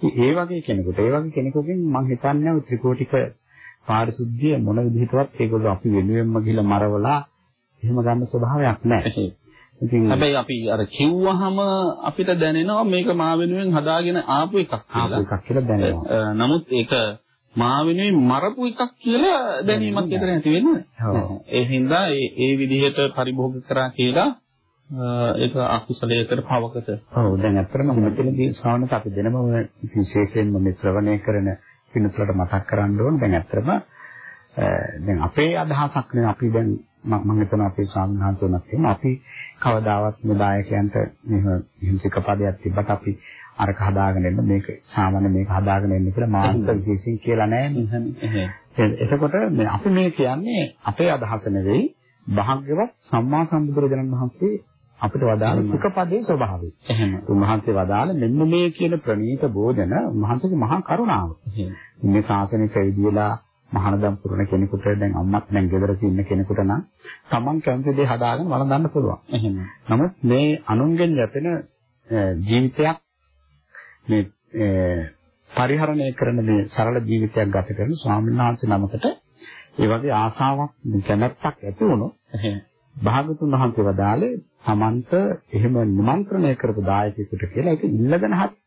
ඒ වගේ කෙනෙකුට ඒ වගේ කෙනෙකුගෙන් මම හිතන්නේ ත්‍රිකෝටික පාරිශුද්ධිය මොන විදිහටවත් ඒගොල්ලෝ අපි වෙනුවෙන්ම ගිහිල්ලා මරවලා එහෙම ගන්න ස්වභාවයක් නැහැ. ඉතින් හැබැයි අපි අර කිව්වහම අපිට දැනෙනවා මේක මා වෙනුවෙන් හදාගෙන ආපු එකක් කියලා. ආපු එකක් කියලා දැනෙනවා. නමුත් ඒක මා වෙනුවෙන් මරපු එකක් කියලා දැනීමක් විතර නැති වෙන්නේ. ඒ හින්දා ඒ ඒ විදිහට පරිභෝග කරා කියලා ඒක අකුසලයකට පවකට. ඔව් දැන් අත්‍තරම මෙතනදී ශ්‍රවණක අපි දෙනම විශේෂයෙන්ම මේ ශ්‍රවණය කරන පිණුතුලට මතක් කරන්න ඕන දැන් අත්‍තරම දැන් අපේ අදහසක් නේ අපි දැන් මම හිතනවා අපේ ස්වාමීන් වහන්සේනත් එහෙම අපි කවදාවත් මේ දායකයන්ට මෙහෙම හිංසික පදයක් තිබ්බට අපි අරක හදාගෙන එන්න මේක සාමාන්‍ය මේක හදාගෙන එන්න කියලා මානසික විශේෂයෙන් කියලා නැහැ එතකොට අපි මේ කියන්නේ අපේ අදහස නෙවෙයි භාග්‍යවත් සම්මා සම්බුදුරජාණන් වහන්සේ අපිට වදාළ සුඛපදේ ස්වභාවය. එහෙම. උන්වහන්සේ වදාළ මෙන්න මේ කියන ප්‍රණීත භෝජන උන්වහන්සේගේ මහා කරුණාව. මේ ශාසනය පැවිදිලා මහානදම් පුරන කෙනෙකුට දැන් අම්මත් දැන් ගෙදරක ඉන්න කෙනෙකුට නම් තමන් කැමති දේ හදාගෙන වළඳන්න පුළුවන්. එහෙම. නමුත් මේ අනුන්ගෙන් යැපෙන ජීවිතයක් මේ පරිහරණය කරන මේ සරල ජීවිතයක් ගත කරන ස්වාමීන් වහන්සේ නමකට ඒ වගේ ආසාවක් කැමැත්තක් ඇති වුණොත් භාගතුන් වහන්සේ වදාළේ තමන්ට එහෙම නිමන්ත්‍රණය කරපු දායකයෙකුට කියලා ඒක ඉල්ලගෙන හරි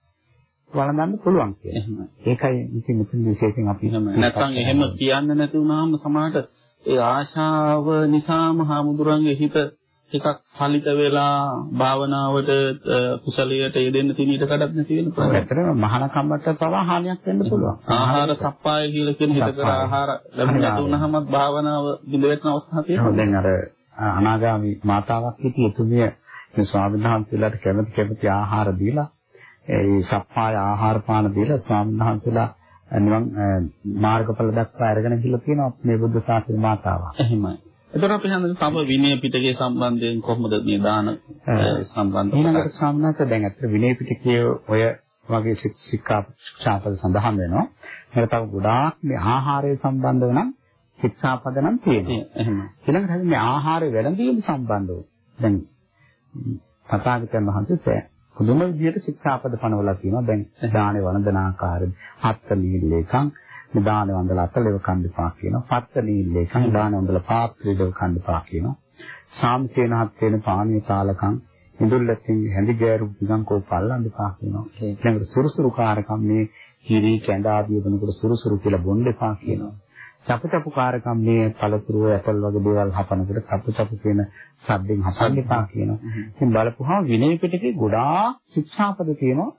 වළඳන්න පුළුවන් කියලා. ඒකයි ඉතින් මෙතන විශේෂයෙන් අපි නැත්තම් එහෙම කියන්න නැති වුනහම සමහරට ඒ ආශාව නිසාම හාමුදුරන්ගේ හිත ටිකක් සලිත වෙලා භාවනාවට කුසලයට යෙදෙන්න තියෙන ඊට කඩක් නැති වෙන පුළුවන්. ඇත්තටම මහානකම්මට පවා හානියක් වෙන්න පුළුවන්. ආහාර සප්පාය කියලා කියන හිතකර ආහාර ලැබුණ නැති වුනහමත් භාවනාව බිඳ වැටෙන අවස්ථා තියෙනවා. දැන් අර අනාගාමි මාතාවක් හිටිය තුමිය මේ ස්වාමීන් වහන්සේලාට කැමති කැමති ආහාර දීලා ඒ සප්පාය ආහාර පාන දීලා ස්වාමීන් වහන්සේලා නිවන් මාර්ගඵල දක්වා අරගෙන ගිහලා තියෙනවා මේ බුද්ධ ශාසන මාතාව. එහෙමයි. එතකොට අපි හඳුනන තම විනය පිටකයේ සම්බන්ධයෙන් කොහොමද මේ දාන සම්බන්ධව ඊළඟට සාමනාත දැන් අතර විනය පිටකයේ ඔය වගේ ශික්ෂා ශාපද සඳහන් වෙනවා. මේක තව ගොඩාක් මේ ආහාරය සම්බන්ධව නම් ශික්ෂාපද නම් තියෙනවා. එහෙම. ඊළඟට මේ ආහාරය වැළඳීම සම්බන්ධව දැන් තථාගතයන් වහන්සේ පුදුම විදිහට ශික්ෂාපද පනවලා තියෙනවා. දැන් දානේ වන්දන ආකාරය හත් නීලේකම් දානේ වන්දලා අතලෙව කන්දපා කියනවා. පත්ත නීලේකම් දානේ වන්දලා පාත්‍රයේව කන්දපා කියනවා. සාම්සේනහත් වෙන පානීය කාලකම් ඉඳුල්ලකින් හැඳි ගෑරු නිකන් කෝ පල්ලන් දෙපා කියනවා. ඊළඟට සුරුසුරු කාරකම් මේ කිරි කැඳ ආදී වෙනකොට සුරුසුරු කියලා බොන්න එපා කියනවා. චපු චපු කාරකම් මේ පළතුරු ඇපල් වගේ දේවල් හපනකොට චපු චපු කියන සද්දෙන් හපන්න එපා කියනවා. ඉතින් බලපුවහම විනය පිටකේ ගොඩාක් ශික්ෂාපද තියෙනවා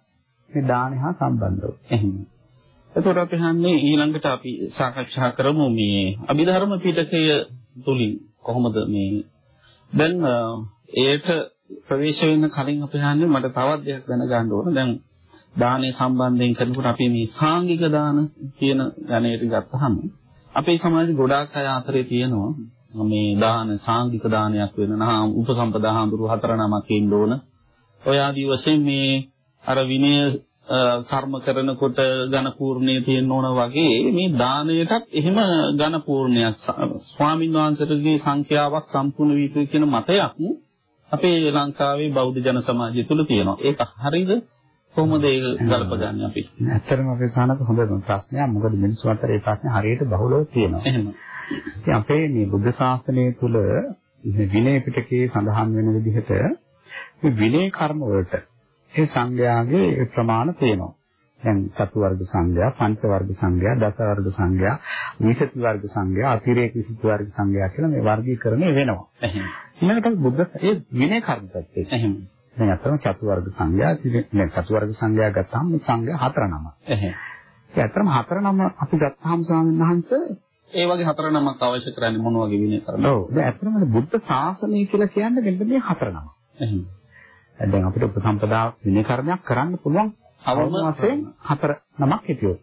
මේ දානය හා සම්බන්ධව. එහෙනම් එතකොට අපි හන්නේ ඊළඟට අපි සාකච්ඡා කරමු මේ අභිධර්ම පිටකය තුලින් කොහොමද මේ දැන් ඒට ප්‍රවේශ වෙන්න කලින් අපි හන්නේ මට තවත් දෙයක් දැනගන්න ඕන. දැන් දානය සම්බන්ධයෙන් කරනකොට අපි මේ සාංගික දාන කියන ගණයට ගත්තහම අපේ සමාජයේ ගොඩාක් අය අතරේ තියෙනවා මේ දාන සාංගික දානයක් වෙන නම් උපසම්පදා හඳුරු හතර නමක් ඉන්න ඕන. ඔය ආදී වශයෙන් මේ අර විනය කර්ම කරනකොට ඝන පූර්ණයේ තියෙන්න ඕන වගේ මේ දානයටත් එහෙම ඝන පූර්ණයක් ස්වාමින් වහන්සේගේ සංඛ්‍යාවක් සම්පූර්ණ වී කියන මතයක් අපේ ලංකාවේ බෞද්ධ ජන සමාජය තුල තියෙනවා. ඒක හරියද? කොහොමද ඒක ගලපගන්නේ අපි? ඇත්තටම අපේ සානක හොඳ ප්‍රශ්නයක්. මොකද මිනිස්සු අතර ඒ ප්‍රශ්නේ හරියට බහුලව තියෙනවා. එහෙම. ඉතින් අපේ මේ බුද්ධ ශාසනය තුල විනය පිටකයේ සඳහන් වෙන විදිහට මේ විනය කර්ම වලට ඒ සංඝයාගේ ප්‍රමාණ තියෙනවා. දැන් චතු වර්ග සංඝයා, පංච වර්ග සංඝයා, දස වර්ග සංඝයා, විසති වර්ග සංඝයා, අතිරේක විසති වර්ග සංඝයා කියලා මේ වර්ගීකරණය වෙනවා. එහෙම. ඊළඟට බුද්ධ ඒ විනය කර්ම පැත්තේ. එහෙම. දැන් අතන චතු වර්ග සංඝයා, දැන් චතු වර්ග සංඝයා ගත්තාම මේ සංඝයා හතර නම. එහෙම. ඒ අතරම හතර නම අපි ගත්තාම ස්වාමීන් වහන්සේ ඒ වගේ හතර නමක් අවශ්‍ය කරන්නේ මොන වගේ විනය කර්ම? ඔව්. දැන් අතරම බුද්ධ ශාසනය කියලා කියන්නේ මෙන්න මේ හතර නම. එහෙම. දැන් අපිට උපසම්පදා විනය කර්මයක් කරන්න පුළුවන් අවම වශයෙන් හතර නමක් හිටියොත්.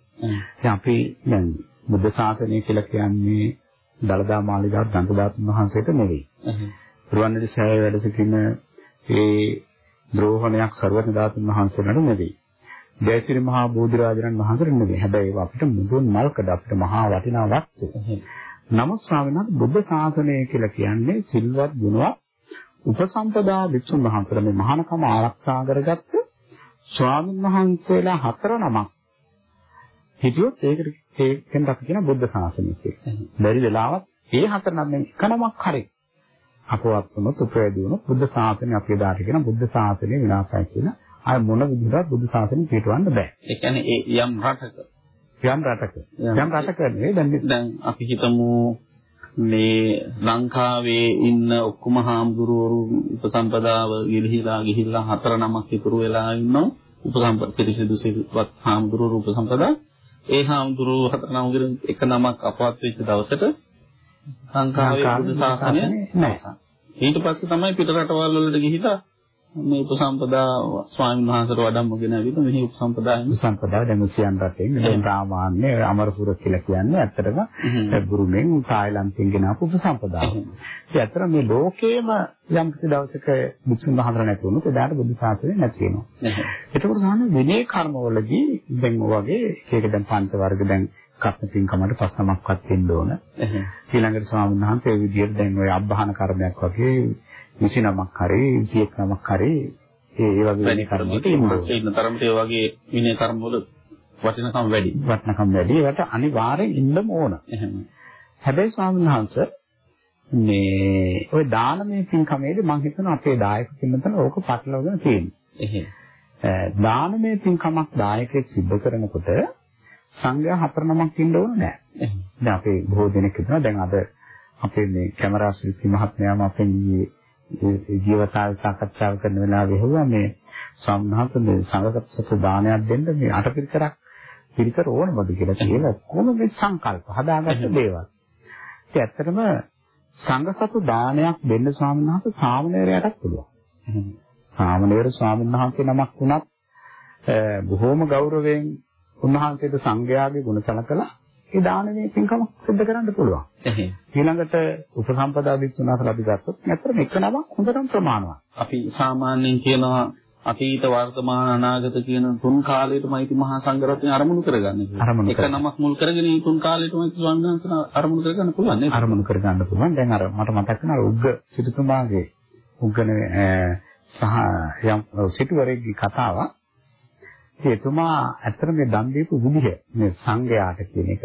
දැන් අපි දැන් බුද්ධ ශාසනය කියලා කියන්නේ දලදා මාලිගාව දන්තදාතුන් වහන්සේට නෙවෙයි. රුවන්වැලි සෑය වැඩ සිටින ඒ ද්‍රෝහණයක් සර්වඥ ධාතුන් වහන්සේලාට නෙවෙයි. ජයසිරි මහා බෝධිරාජයන් වහන්සේට නෙවෙයි. හැබැයි ඒවා අපිට මුදුන් මල්කඩ අපිට මහා වටිනා වස්තු. නමුත් ස්වාමීන් වහන්සේ බුද්ධ ශාසනය කියලා කියන්නේ සිල්වත් ගුණවත් උපසම්පදා වික්ෂුන් වහන්සේලා මේ මහානකම ආරක්ෂා කරගත්ත ස්වාමීන් වහන්සේලා හතර නමක් හිටියොත් ඒකට ඒකෙන් අපි කියන බුද්ධ ශාසනය කියලා. බැරි වෙලාවත් ඒ හතර නමෙන් එක නමක් හරි අපවත් වුණොත් උපයදී වුණොත් බුද්ධ ශාසනය අපේ දාට කියන බුද්ධ ශාසනය විනාශයි කියන අය මොන විදිහට බුද්ධ ශාසනය පිටවන්න බෑ. ඒ කියන්නේ යම් රටක. යම් රටක. යම් රටක නෙවෙයි දැන් දැන් අපි හිතමු මේ ලංකාවේ ඉන්න ඔක්කොම හාමුදුරුවරු උපසම්පදාව ගිලිහිලා ගිහිල්ලා හතර නමක් ඉතුරු වෙලා ඉන්නවා. උපසම්පද පිරිසිදු සිල්වත් හාමුදුරුවරු උපසම්පදා. ඒ හාමුදුරුවෝ හතර නමකින් එක නමක් අපවත් වෙච්ච දවසට ලංකාවේ බුදු ශාසනය නැහැ ඊට පස්සේ තමයි පිට රටවල් වලට ගිහිලා මේ උපසම්පදා ස්වාමීන් වහන්සේට වඩම්මගෙන ඇවිත් මෙහි උපසම්පදායෙන් උපසම්පදා දැන් උසියන් රටෙන් දැන් සාමාන්‍ය අමරපුර කියලා කියන්නේ ඇත්තටම බුරුමෙන් තායිලන්තයෙන් ගෙන ආපු උපසම්පදා. ඒ ඇත්තට මේ ලෝකේම යම් කිසි දවසක මුක්සුන් වහන්සේ නැති වුණොත් එදාට බුදු සාසනය නැති වෙනවා. එතකොට සාමාන්‍ය විනය කර්මවලදී දැන් වගේ ඒක දැන් පංච වර්ග දැන් කත්න පින්කමට පස් නමක්වත් වෙන්න ඕන. ඊළඟට ස්වාමීන් වහන්සේ ඒ විදිහට දැන් ওই අබ්බහන කර්මයක් වගේ 20 නමක් හරි 21 නමක් හරි ඒ ඒ වගේ විනය කර්ම වලට ඉන්න තරමට ඒ වගේ විනය කර්ම වල වටිනකම් වැඩි. වටිනකම් වැඩි. ඒකට අනිවාර්යෙන් ඉන්නම ඕන. එහෙම. හැබැයි ස්වාමීන් වහන්සේ මේ ওই දානමය පින්කමේදී මම හිතනවා අපේ දායක පින්නතන ඕක පටලවගෙන තියෙනවා. එහෙම. දානමය පින්කමක් දායකයෙක් සිද්ධ කරනකොට සංඝයා හතර නමක් ඉන්න ඕන නෑ. දැන් අපේ බොහෝ දෙනෙක් හිතනවා දැන් අද අපේ මේ කැමරා ශිල්පී මහත්මයාම අපේ ජීවිතාල් සාකච්ඡාව කරන වෙලාවේ හෙව්වා මේ සම්හත මේ සංඝගත දානයක් දෙන්න මේ අටපිරිකරක් පිරිකර ඕනමද කියලා කියලා කොහොම මේ සංකල්ප හදාගත්ත දේවල්. ඒ ඇත්තටම සංඝසතු දානයක් දෙන්න ස්වාමීන් වහන්සේ සාමණේරයටත් පුළුවන්. සාමණේර ස්වාමීන් වහන්සේ නමක් වුණත් බොහෝම ගෞරවයෙන් උන්වහන්සේට සංඝයාගේ ගුණ සලකලා ඒ දානමය පින්කම සිද්ධ කරන්න පුළුවන්. ඊළඟට උපසම්පදා වික්ෂුණාසලා අපි ගත්තොත් ඇත්තටම එක නමක් හොඳටම ප්‍රමාණවත්. අපි සාමාන්‍යයෙන් කියනවා අතීත වර්තමාන අනාගත කියන තුන් කාලයටමයි මහා සංඝරත්නය අරමුණු කරගන්නේ කියලා. එක නමක් මුල් කරගෙන මේ තුන් කාලයටමයි ස්වාමීන් වහන්සේලා අරමුණු කරගන්න පුළුවන් නේද? අරමුණු කරගන්න පුළුවන්. දැන් අර මට මතක් වෙනවා උග්ග සිටුතුමාගේ උග්ගනේ සහ යම් සිටුවරේගේ කතාවක්. එතුමා ඇත්තට මේ දන් දීපු විදිහ මේ සංඝයාට කියන එක.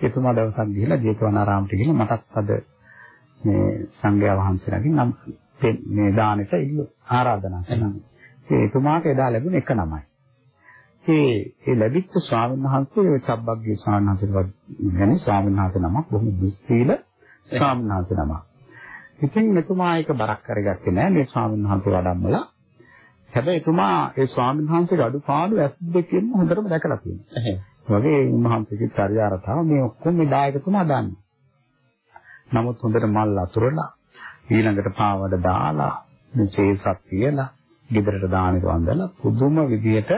එතුමා දවසක් ගිහිලා ජේතවනාරාමට ගිහින් මටත් අද මේ සංඝයා වහන්සේලාගෙන් නම් මේ දානෙට ඉල්ල ආරාධනා කළා. ඒ එතුමාට එදා ලැබුණ එක නමයි. ඒ ඒ ලැබිච්ච ස්වාමීන් වහන්සේ ඔය චබ්බග්ගේ ස්වාමීන් වහන්සේට කියන්නේ ස්වාමීන් වහන්සේ නමක් බොහොම දුස්සීල ස්වාමීන් වහන්සේ නමක්. ඉතින් මෙතුමා ඒක බරක් කරගත්තේ නැහැ මේ ස්වාමීන් වහන්සේ වඩම්මලා. හැබැයි එතුමා ඒ ස්වාමීන් වහන්සේගේ අඩුපාඩු ඇස් දෙකෙන් හොඳටම දැකලා තියෙනවා. වගේ උන්වහන්සේගේ චර්යාරතාව මේ ඔක්කොම මේ දායකතුමා දන්නේ. නමුත් හොඳට මල් අතුරලා ඊළඟට පාවඩ දාලා මේ චේසක් තියලා ගෙදරට දානෙක වන්දලා පුදුම විදියට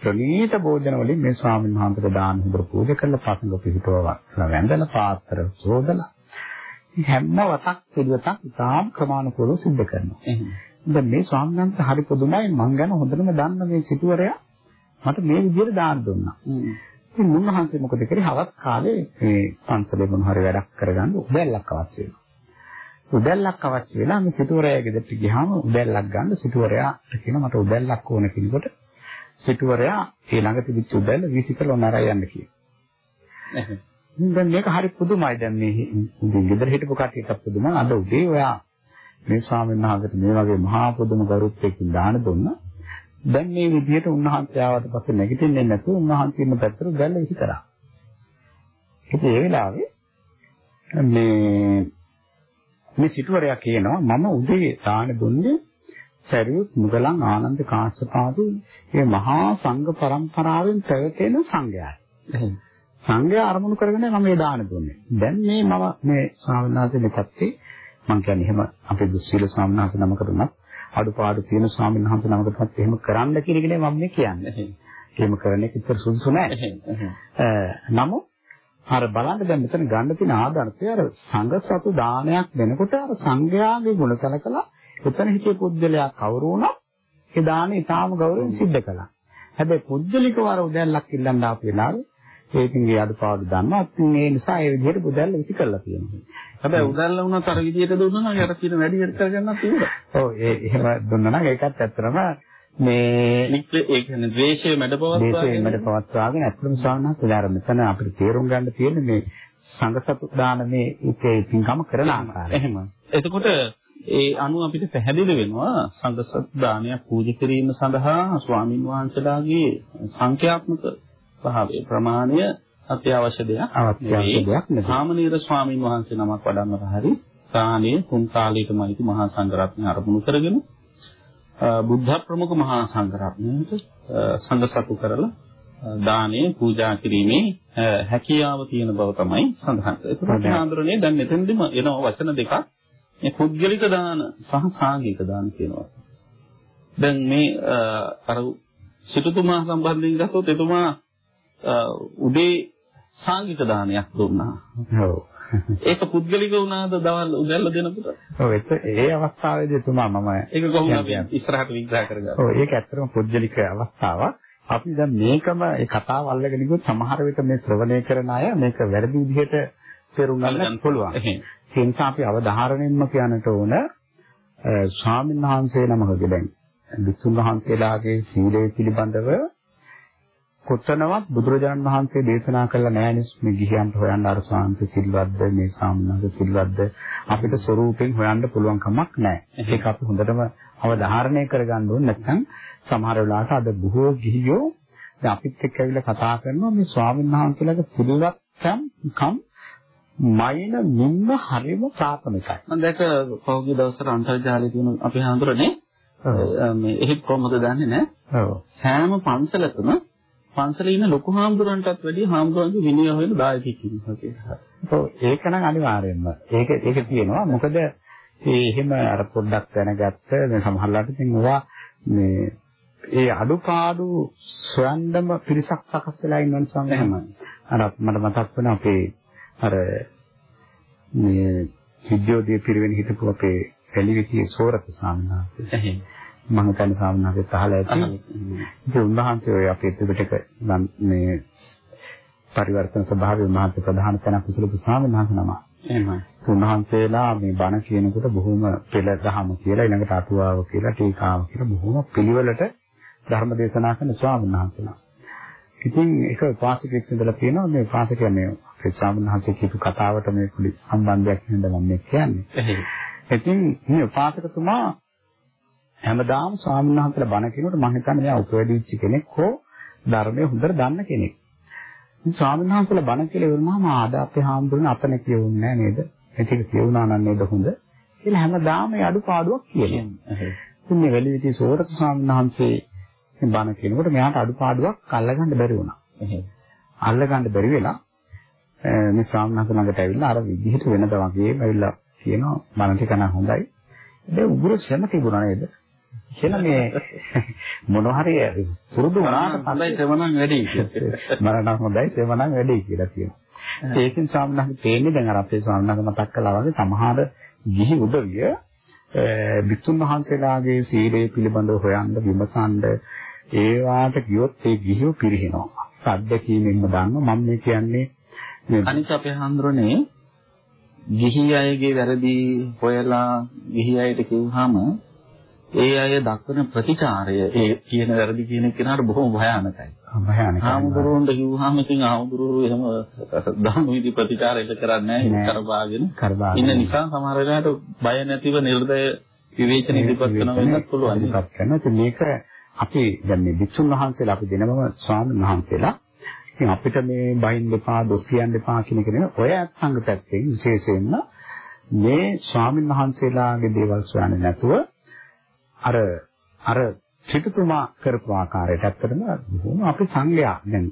ප්‍රණීත භෝජන වලින් මේ ස්වාමීන් වහන්සේට දාන හොඳට පූජා කරලා පසඟ පිහිටවවා වැඳලා පාත්‍ර සෝදලා හැම වතක් පිළිවෙතක් ඉතාම ක්‍රමානුකූලව සිද්ධ කරනවා. දැන් මේ ස්වාමීන් හරි පුදුමයි මං ගැන හොඳටම දන්න මේ සිටුවරයා මට මේ විදිහට දාන්න දුන්නා. ඉතින් මුන්නහන්සේ මොකද කරේ? හවස් කාලේ මේ පන්සලේ මොන හරි වැඩක් කරගන්න උදැල්ලක් අවශ්‍ය වෙනවා. උදැල්ලක් අවශ්‍ය වෙලා මේ සිටුවරයා ගෙදරට ගියාම උදැල්ලක් ගන්න සිටුවරයාට කියන මට උදැල්ලක් ඕන කෙනෙකුට සිටුවරයා ඒ ළඟ තිබිච්ච උදැල්ල වීසිකල නරය යන්න කියනවා. දැන් මේක හරි පුදුමයි දැන් මේ ගෙදර හිටපු කට්ටියට පුදුමයි අද උදේ ඔයා මේ ස්වාමීන් වහන්සේට මේ වගේ මහා පුදුම ගරුත්වයකින් දාන දුන්නා දැන් මේ විදිහට උන්වහන්සේ ආවට පස්සේ නැගිටින්නේ නැතුව උන්වහන්සේ ඉන්න පැත්තට ගල්ල විසි කරා. ඉතින් ඒ වෙලාවේ මේ මේ සිටුවරයා කියනවා මම උදේ දාන දුන්නේ සරියුත් මුගලන් ආනන්ද කාශ්‍යපාදු මේ මහා සංඝ පරම්පරාවෙන් පැවතෙන සංඝයායි. සංඝයා අරමුණු කරගෙන මම මේ දාන දුන්නේ. දැන් මේ මම මේ ස්වාමීන් වහන්සේ මෙතත්තේ මම කියන්නේ එහෙම අපේ දුස්සීල ස්වාමීන් වහන්සේ නමකට උනත් අඩුපාඩු තියෙන ස්වාමීන් වහන්සේ නමකටත් එහෙම කරන්න කියන එකනේ මම මේ කියන්නේ. එහෙම කරන එක ඉතර සුදුසු නෑ. නමුත් අර බලන්න දැන් මෙතන ගන්න තියෙන ආදර්ශය අර සංඝ සතු දානයක් දෙනකොට අර සංඝයාගේ ගුණ සලකලා එතන හිටිය පුද්ගලයා කවුරු වුණත් ඒ දානේ ඊටාම ගෞරවයෙන් සිද්ධ කළා. හැබැයි පුද්ගලිකව අර උදැල්ලක් ඉල්ලන්න ආපු වෙලාවේ ඒකින්ගේ අඩුපාඩු දන්නවා. ඒ නිසා ඒ විදිහට උදැල්ල විසි කරලා තියෙනවා. හැබැයි උදැල්ල වුණත් අර විදිහට දුන්නා නම් යට කියන වැඩි කරගන්නත් තියෙනවා. ඔව් ඒ එහෙම දුන්නා නම් ඒකත් ඇත්තටම මේ ඒ කියන්නේ ද්වේෂය මැඩපවත්වාගෙන ද්වේෂය මැඩපවත්වාගෙන ඇත්තටම ස්වාමීන් වහන්සේ මෙතන අපිට තේරුම් ගන්න තියෙන්නේ මේ සංඝසතු දාන මේ ඒකේ පින්කම කරන ආකාරය. එහෙම. එතකොට ඒ අනුව අපිට පැහැදිලි වෙනවා සංඝසතු දානයක් පූජා කිරීම සඳහා ස්වාමින් වහන්සේලාගේ සංඛ්‍යාත්මක භාවය ප්‍රමාණය අත්‍යවශ්‍ය දෙයක්. අවශ්‍ය දෙයක් නෙවෙයි. සාමනීර ස්වාමින් වහන්සේ නමක් වඩම්මත හරි දානයේ තුන් කාලයකමයි මහා සංඝරත්නය අරමුණු කරගෙන බුද්ධ ප්‍රමුඛ මහා සංඝරත්නයට සංඝසතු කරලා දානේ පූජා කිරීමේ හැකියාව තියෙන බව තමයි සඳහන් කරන්නේ. ඒක ආන්දරණේ දැන් මෙතෙන්දිම එන වචන දෙකක් මේ පුද්ගලික දාන සහ සාංගික දාන කියනවා. දැන් මේ අර සිටුතුමා සම්බන්ධයෙන් ගත්තොත් එතුමා උදේ සාංගික දානයක් දුන්නා. ඔව්. ඒක පුද්ගලික වුණාද දවල් උදැල්ල දෙනකොට? ඔව් ඒ අවස්ථාවේදී එතුමා මම ඒක කොහොමද අපි ඉස්සරහට විග්‍රහ කරගන්නේ? ඔව් ඒක ඇත්තටම පුද්ගලික අවස්ථාවක්. අපි දැන් මේකම ඒ කතාව අල්ලගෙන ගියොත් සමහර විට මේ ශ්‍රවණය කරන අය මේක වැරදි විදිහට තේරුම් ගන්න පුළුවන්. ඒ නිසා අපි අවධාරණයෙන්ම කියන්නට ඕන ස්වාමීන් වහන්සේ නමකගේ දැන් විසුණු වහන්සේලාගේ සීලය පිළිබඳව කොතනවත් බුදුරජාණන් වහන්සේ දේශනා කළා නෑනේ මේ ගිහියන්ට හොයන්න අර සාන්ත සිල්වත්ද මේ සාමනාද සිල්වත්ද අපිට ස්වරූපෙන් හොයන්න පුළුවන් කමක් නෑ. ඒක අපි හොඳටම අවධාරණය කරගන්න ඕනේ නැත්නම් සමහර වෙලාවට අද බොහෝ ගිහියෝ දැන් අපිත් එක්ක ඇවිල්ලා කතා කරනවා මේ ස්වාමීන් වහන්සේලාගේ සිල්වත්කම් කම් මයින නිම්ම හරිම ප්‍රාථමිකයි. මම දැක පහුගිය දවස්වල අන්තර්ජාලයේ තියෙන අපේ හඳුරන්නේ මේ එහෙත් කොහොමද දන්නේ නැහැ. ඔව්. හැම පන්සලකම පන්සලේ ඉන්න ලොකු හාමුදුරන්ටත් වැඩිය හාමුදුරන්ගේ විනය හොයන දායකයෙක් ඉන්නවා ඔව් ඒක නම් අනිවාර්යෙන්ම. ඒක ඒක තියෙනවා. මොකද ඒ එහෙම අර පොඩ්ඩක් දැනගත්ත මේ සමහරලාට ඉතින් ඔවා මේ ඒ අඩුපාඩු සොයන්නම පිරිසක් සකස් වෙලා ඉන්න නිසා එහෙමයි. අර මට මතක් වෙන අපේ අර මේ විද්‍යෝදය පිරිවෙන හිටපු අපේ එළිවිතියේ සෝරත ස්වාමීන් වහන්සේ. මම හිතන්නේ සාමනාගේ අහලා ඇති. ඉතින් උන්වහන්සේ ඔය අපේ ත්‍රිපිටක මේ පරිවර්තන ස්වභාවයේ මහත් ප්‍රධාන තැනක් උසලපු ස්වාමීන් වහන්සේ නම. එහෙමයි. උන්වහන්සේලා මේ බණ කියනකොට බොහොම පෙළ දහම කියලා ඊළඟට අටුවාව කියලා ටීකාව කියලා බොහොම පිළිවෙලට ධර්ම දේශනා කරන ස්වාමීන් වහන්සේලා. ඉතින් ඒක උපාසකෙක් ඉඳලා තියෙනවා මේ උපාසකයා මේ අපේ ස්වාමීන් වහන්සේ කියපු කතාවට මේ පොඩි සම්බන්ධයක් හින්දා මම කියන්නේ. ඉතින් මේ උපාසකතුමා හැමදාම ස්වාමීන් වහන්සේලා බණ කියනකොට මම හිතන්නේ මෙයා උපවැදිච්ච කෙනෙක් හෝ ධර්මයේ හොඳට දන්න කෙනෙක්. ඉතින් ස්වාමීන් වහන්සේලා බණ කියලා ඉවරනම ආද අපේ හාමුදුරනේ අතන කියවුන්නේ නෑ නේද? මේ ටික කියවුණා නම් නේද හොඳ? කියලා හැමදාම මේ අඩුපාඩුවක් කියනවා. ඉතින් මේ වෙලිවිති සෝරත ස්වාමීන් වහන්සේ බණ කියනකොට මෙයාට අඩුපාඩුවක් අල්ලගන්න බැරි වුණා. අල්ලගන්න බැරි වෙලා මේ ස්වාමීන් වහන්සේ ළඟට ඇවිල්ලා අර විදිහට වෙනදා වගේම ඇවිල්ලා කියනවා බණ ටික නම් හොඳයි. ඒ උගුර ශ්‍රම තිබුණා නේද? කියලා මේ මොනවා හරි පුරුදු වුණාට හොඳයි සෙවණන් වැඩි මරණ හොඳයි සෙවණන් වැඩි කියලා කියනවා. ඒකෙන් ස්වාමීන් තේන්නේ දැන් අර අපේ ස්වාමීන් මතක් කළා වගේ සමහර ගිහි උදවිය බිතුන් වහන්සේලාගේ සීලය පිළිබඳව හොයන්න විමසන්න ඒවාට ගියොත් ඒ ගිහිව පිරිහිනවා. සද්දකීමෙන්ම දන්නවා මම මේ කියන්නේ අනිත් අපේ හඳුරන්නේ ගිහි අයගේ වැරදි හොයලා ගිහි අයට කිව්වහම ඒ අය දක්වන ප්‍රතිචාරය ඒ කියන වැරදි කියන කෙනාට බොහොම භයානකයි. භයානකයි. ආමුදුරුවන්ට කිව්වහම ඉතින් ආමුදුරුවෝ එහෙම දහම් විදි ප්‍රතිචාරයක කරන්නේ නැහැ. කරබාගෙන. ඉන්න නිසා සමහර වෙලාවට බය නැතිව නිර්දය විවේචන ඉදිරිපත් කරන වෙනත් පුළුවන්. ඉදිරිපත් කරනවා. ඉතින් මේක අපි දැන් මේ වික්ෂුන් වහන්සේලා අපි දෙනවම ස්වාමීන් වහන්සේලා ඉතින් අපිට මේ බයින් දෙපා දොස් කියන්න එපා කියන එක නෙවෙයි ඔය අත්ංග පැත්තෙන් විශේෂයෙන්ම මේ ස්වාමීන් වහන්සේලාගේ දේවල් සොයන්නේ නැතුව අර අර සිටුතුමා කරපු ආකාරයට ඇත්තටම බොහොම අපි සංඝයා දැන්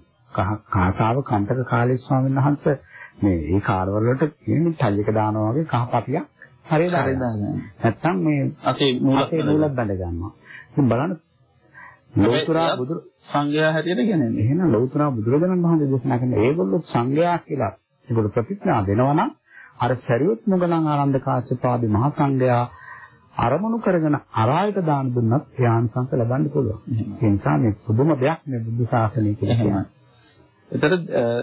කාසාව කන්තක කාලේ ස්වාමීන් වහන්සේ මේ ඒ කාර්වල වලට කියන්නේ ටයියක දානවා වගේ කහපටියක් හරියට හරියට නැත්තම් මේ අපේ මූලක් බඳ ගන්නවා. ඉතින් බලන්න ලෞතර බුදු සංඝයා හැටියට කියන්නේ. එහෙනම් ලෞතර බුදුරජාණන් වහන්සේ දේශනා කරන ඒගොල්ලෝ සංඝයා කියලා ඒගොල්ලෝ ප්‍රතිඥා දෙනවා නම් අර සරියුත් මුගලන් ආනන්ද කාශ්‍යපාදී මහා සංඝයා අරමුණු කරගෙන අරායට දාන දුන්නත් ඥානසංස ලබන්න පුළුවන්. ඒ නිසා මේ පුදුම දෙයක් මේ බුද්ධ ශාසනය කියලා කියන්නේ. ඒතර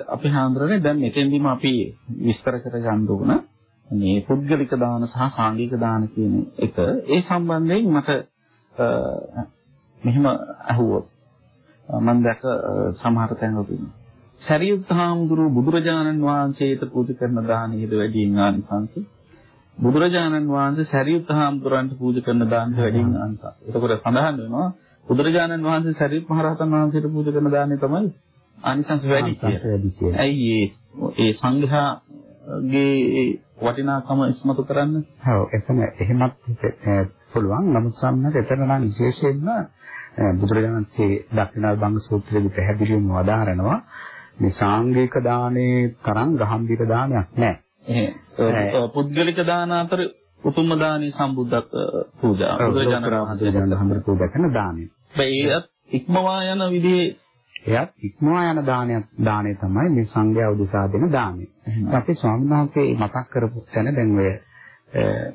අපි හාමුදුරනේ දැන් මෙතෙන්දිම අපි විස්තර කර ගන්න ඕන මේ පුද්ගලික දාන සහ සාංගික දාන කියන එක. ඒ සම්බන්ධයෙන් මට මෙහෙම අහුවොත් මම දැක සමහර තැන්වල සරියුත් හාමුදුරුවෝ බුදුරජාණන් වහන්සේට පූජා කරන දානෙහිද වැඩි ආනිසංස බුදුරජාණන් වහන්සේ සරියුත් හාමුදුරන්ට පූජා කරන දානෙට වැඩි ආනිසංස. එතකොට සඳහන් වෙනවා බුදුරජාණන් වහන්සේ සරියුත් මහරහතන් වහන්සේට පූජා කරන දානෙ තමයි ආනිසංස වැඩි කියලා. ඇයි ඒ සංඝයාගේ වටිනාකම ඉස්මතු කරන්න? ඔව් එතන එහෙමත් පුළුවන්. නමුත් සම්මත එතන නම් විශේෂයෙන්ම බුදුරජාණන්සේ දක්ෂිනා බංග සූත්‍රයේදී පැහැදිලිවම වදාරනවා මේ සාංගික දානේ තරම් ගහම්බික දානයක් නැහැ. පුද්ගලික දාන අතර උතුම්ම දානී සම්බුද්ධත් පූජා. බුදුරජාණන් වහන්සේ පූජා කරන දානය. ඒත් ඉක්මවා යන විදිහේ එයත් ඉක්මවා යන දානයක් දාණය තමයි මේ සංඝයා උදෙසා දෙන දාණය. අපි ස්වාමීන් වහන්සේ මතක් කරපු තැන දැන් ඔය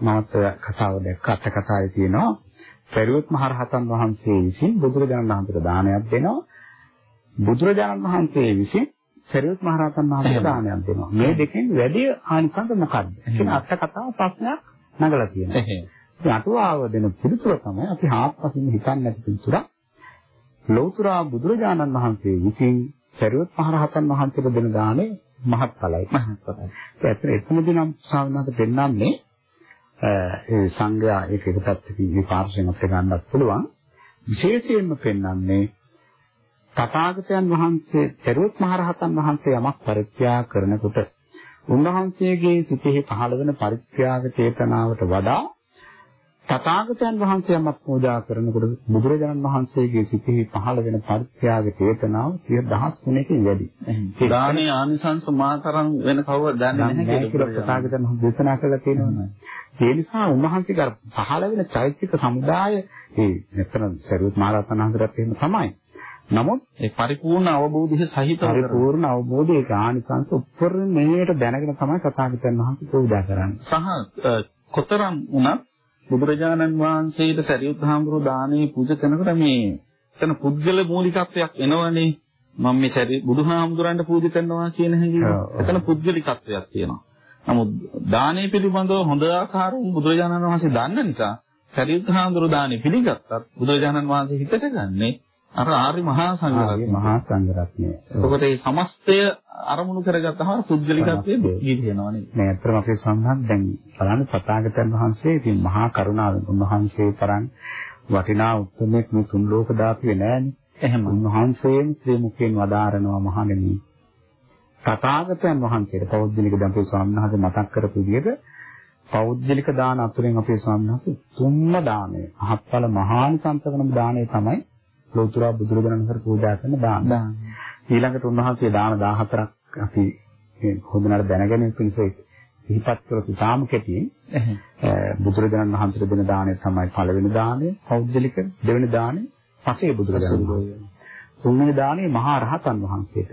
මමත් කතාව දැක්ක අට කතාවේ තියෙනවා. පෙරුවත් මහරහතන් වහන්සේ විසින් බුදුරජාණන් වහන්සේට දානයක් දෙනවා. බුදුරජාණන් වහන්සේ විසින් පෙරුවත් මහරහතන් වහන්සේට දානයක් දෙනවා. මේ දෙකෙන් වැඩි ආනිසංස මොකක්ද? කියන අට කතාව ප්‍රශ්නයක් නගලා තියෙනවා. ඉතින් අටුවාව දෙන පිළිතුර තමයි අපි හාත්පසින් හිතන්නේ නැති පිළිතුරක්. ලෞතර බුදුරජාණන් වහන්සේ විසින් පෙරුවත් මහරහතන් වහන්සේට දෙන දානේ මහත්ඵලයි. මහත්ඵලයි. ඒ ඇත්තට එතනදී නම් සාමාන්‍යයෙන් පෙන්වන්නේ ඒ සංඝයා ඒක එක පැත්තකින් අපිට ගන්නත් පුළුවන් විශේෂයෙන්ම පෙන්වන්නේ තථාගතයන් වහන්සේ පෙරොත් මහරහතන් වහන්සේ යමක් පරිත්‍යාග කරනකොට උන්වහන්සේගේ සිතෙහි පහළ වෙන පරිත්‍යාග චේතනාවට වඩා තථාගතයන් වහන්සේ යමක් පූජා කරනකොට බුදුරජාණන් වහන්සේගේ සිතෙහි පහළ වෙන පරිත්‍යාග චේතනාව සිය දහස් ගුණයකින් වැඩි. දානේ ආනිසංස මාතරම් වෙන කවුරුද දන්නේ නැහැ කියලා තථාගතයන් වහන්සේ දේශනා කළා තියෙනවා. ඒ නිසා උන්වහන්සේ කර පහළ වෙන චෛත්‍යක සමුදාය ඒ නැත්නම් සරියුත් මහරහතන් වහන්සේට එහෙම තමයි. නමුත් ඒ පරිපූර්ණ අවබෝධය සහිතව පරිපූර්ණ අවබෝධයේ ආනිසංස උපරිමයට දැනගෙන තමයි තථාගතයන් වහන්සේ පූජා කරන්නේ. සහ කොතරම් වුණත් බුදුරජාණන් වහන්සේට සරියුත් හාමුදුරුවෝ දානේ පූජා කරනකොට මේ එතන පුද්ගල මූලිකත්වයක් එනවනේ. මම මේ සරි බුදුහාමුදුරන්ට පූජා කරනවා කියන හැඟීම. එතන පුද්ගලිකත්වයක් තියෙනවා. නමුත් දානය පිළිබඳව හොඳ ආකාරව බුදුරජාණන් වහන්සේ දන්න නිසා සරියුත් හාමුදුරු දානය පිළිගත්තත් බුදුරජාණන් වහන්සේ හිතට ගන්නේ අර ආර්ය මහා සංඝරත්නය. මහා සංඝරත්නය. එතකොට මේ සමස්තය අරමුණු කරගත්තම පුද්ගලිකත්වයේ ගිලිනවා නේද? මේ අතරම අපේ සම්බන්ධ දැන් බලන්න පතාගතයන් වහන්සේ ඉතින් මහා කරුණාවෙන් උන්වහන්සේ තරම් වටිනා උත්මෙක් මේ තුන් ලෝක ධාතුවේ නෑනේ. එහෙම. උන්වහන්සේම ශ්‍රී මුඛයෙන් වදාරනවා මහණෙනි. තථාගතයන් වහන්සේට පෞද්ගලික දැන් අපේ ස්වාමීන් වහන්සේ මතක් කරපු විදිහට පෞද්ගලික දාන අතුරෙන් අපේ ස්වාමීන් වහන්සේ තුන්ම දාණය අහත්ඵල මහානිසංස කරන දාණය තමයි ලෝතර බුදුරජාණන් වහන්සේ පූජා කරන දාන. ඊළඟට උන්වහන්සේ දාන 14ක් අපි මේ හොඳනට දැනගැනීම පිණිස සිහිපත් කරපු තාම කෙටියෙන් බුදුරජාණන් වහන්සේට දෙන දාණය තමයි පළවෙනි දාණය පෞද්ගලික දෙවෙනි දාණය පසේ බුදුරජාණන් වහන්සේ. තුන්වෙනි දාණය මහා රහතන් වහන්සේට.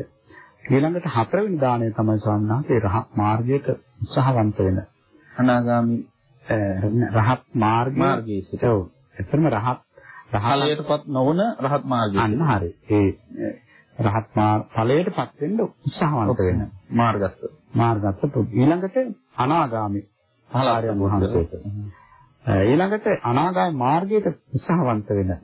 ඊළඟට හතරවෙනි දාණය තමයි ස්වාමීන් වහන්සේ රහත් මාර්ගයට උත්සාහවන්ත වෙන අනාගාමි රහත් මාර්ගයේ සිට. ඔව්. එතරම් රහත් රහලයටපත් නොවන රහත් මාර්ගය. අන්න හරි. ඒ රහත් ඵලයටපත් වෙන්න උත්සාහවන්ත වෙන මාර්ගස්ත. මාර්ගස්ත ඊළඟට අනාගාමි ආර්යයන් වහන්සේට. ඊළඟට අනාගාමී මාර්ගයට උත්සාහවන්ත වෙන.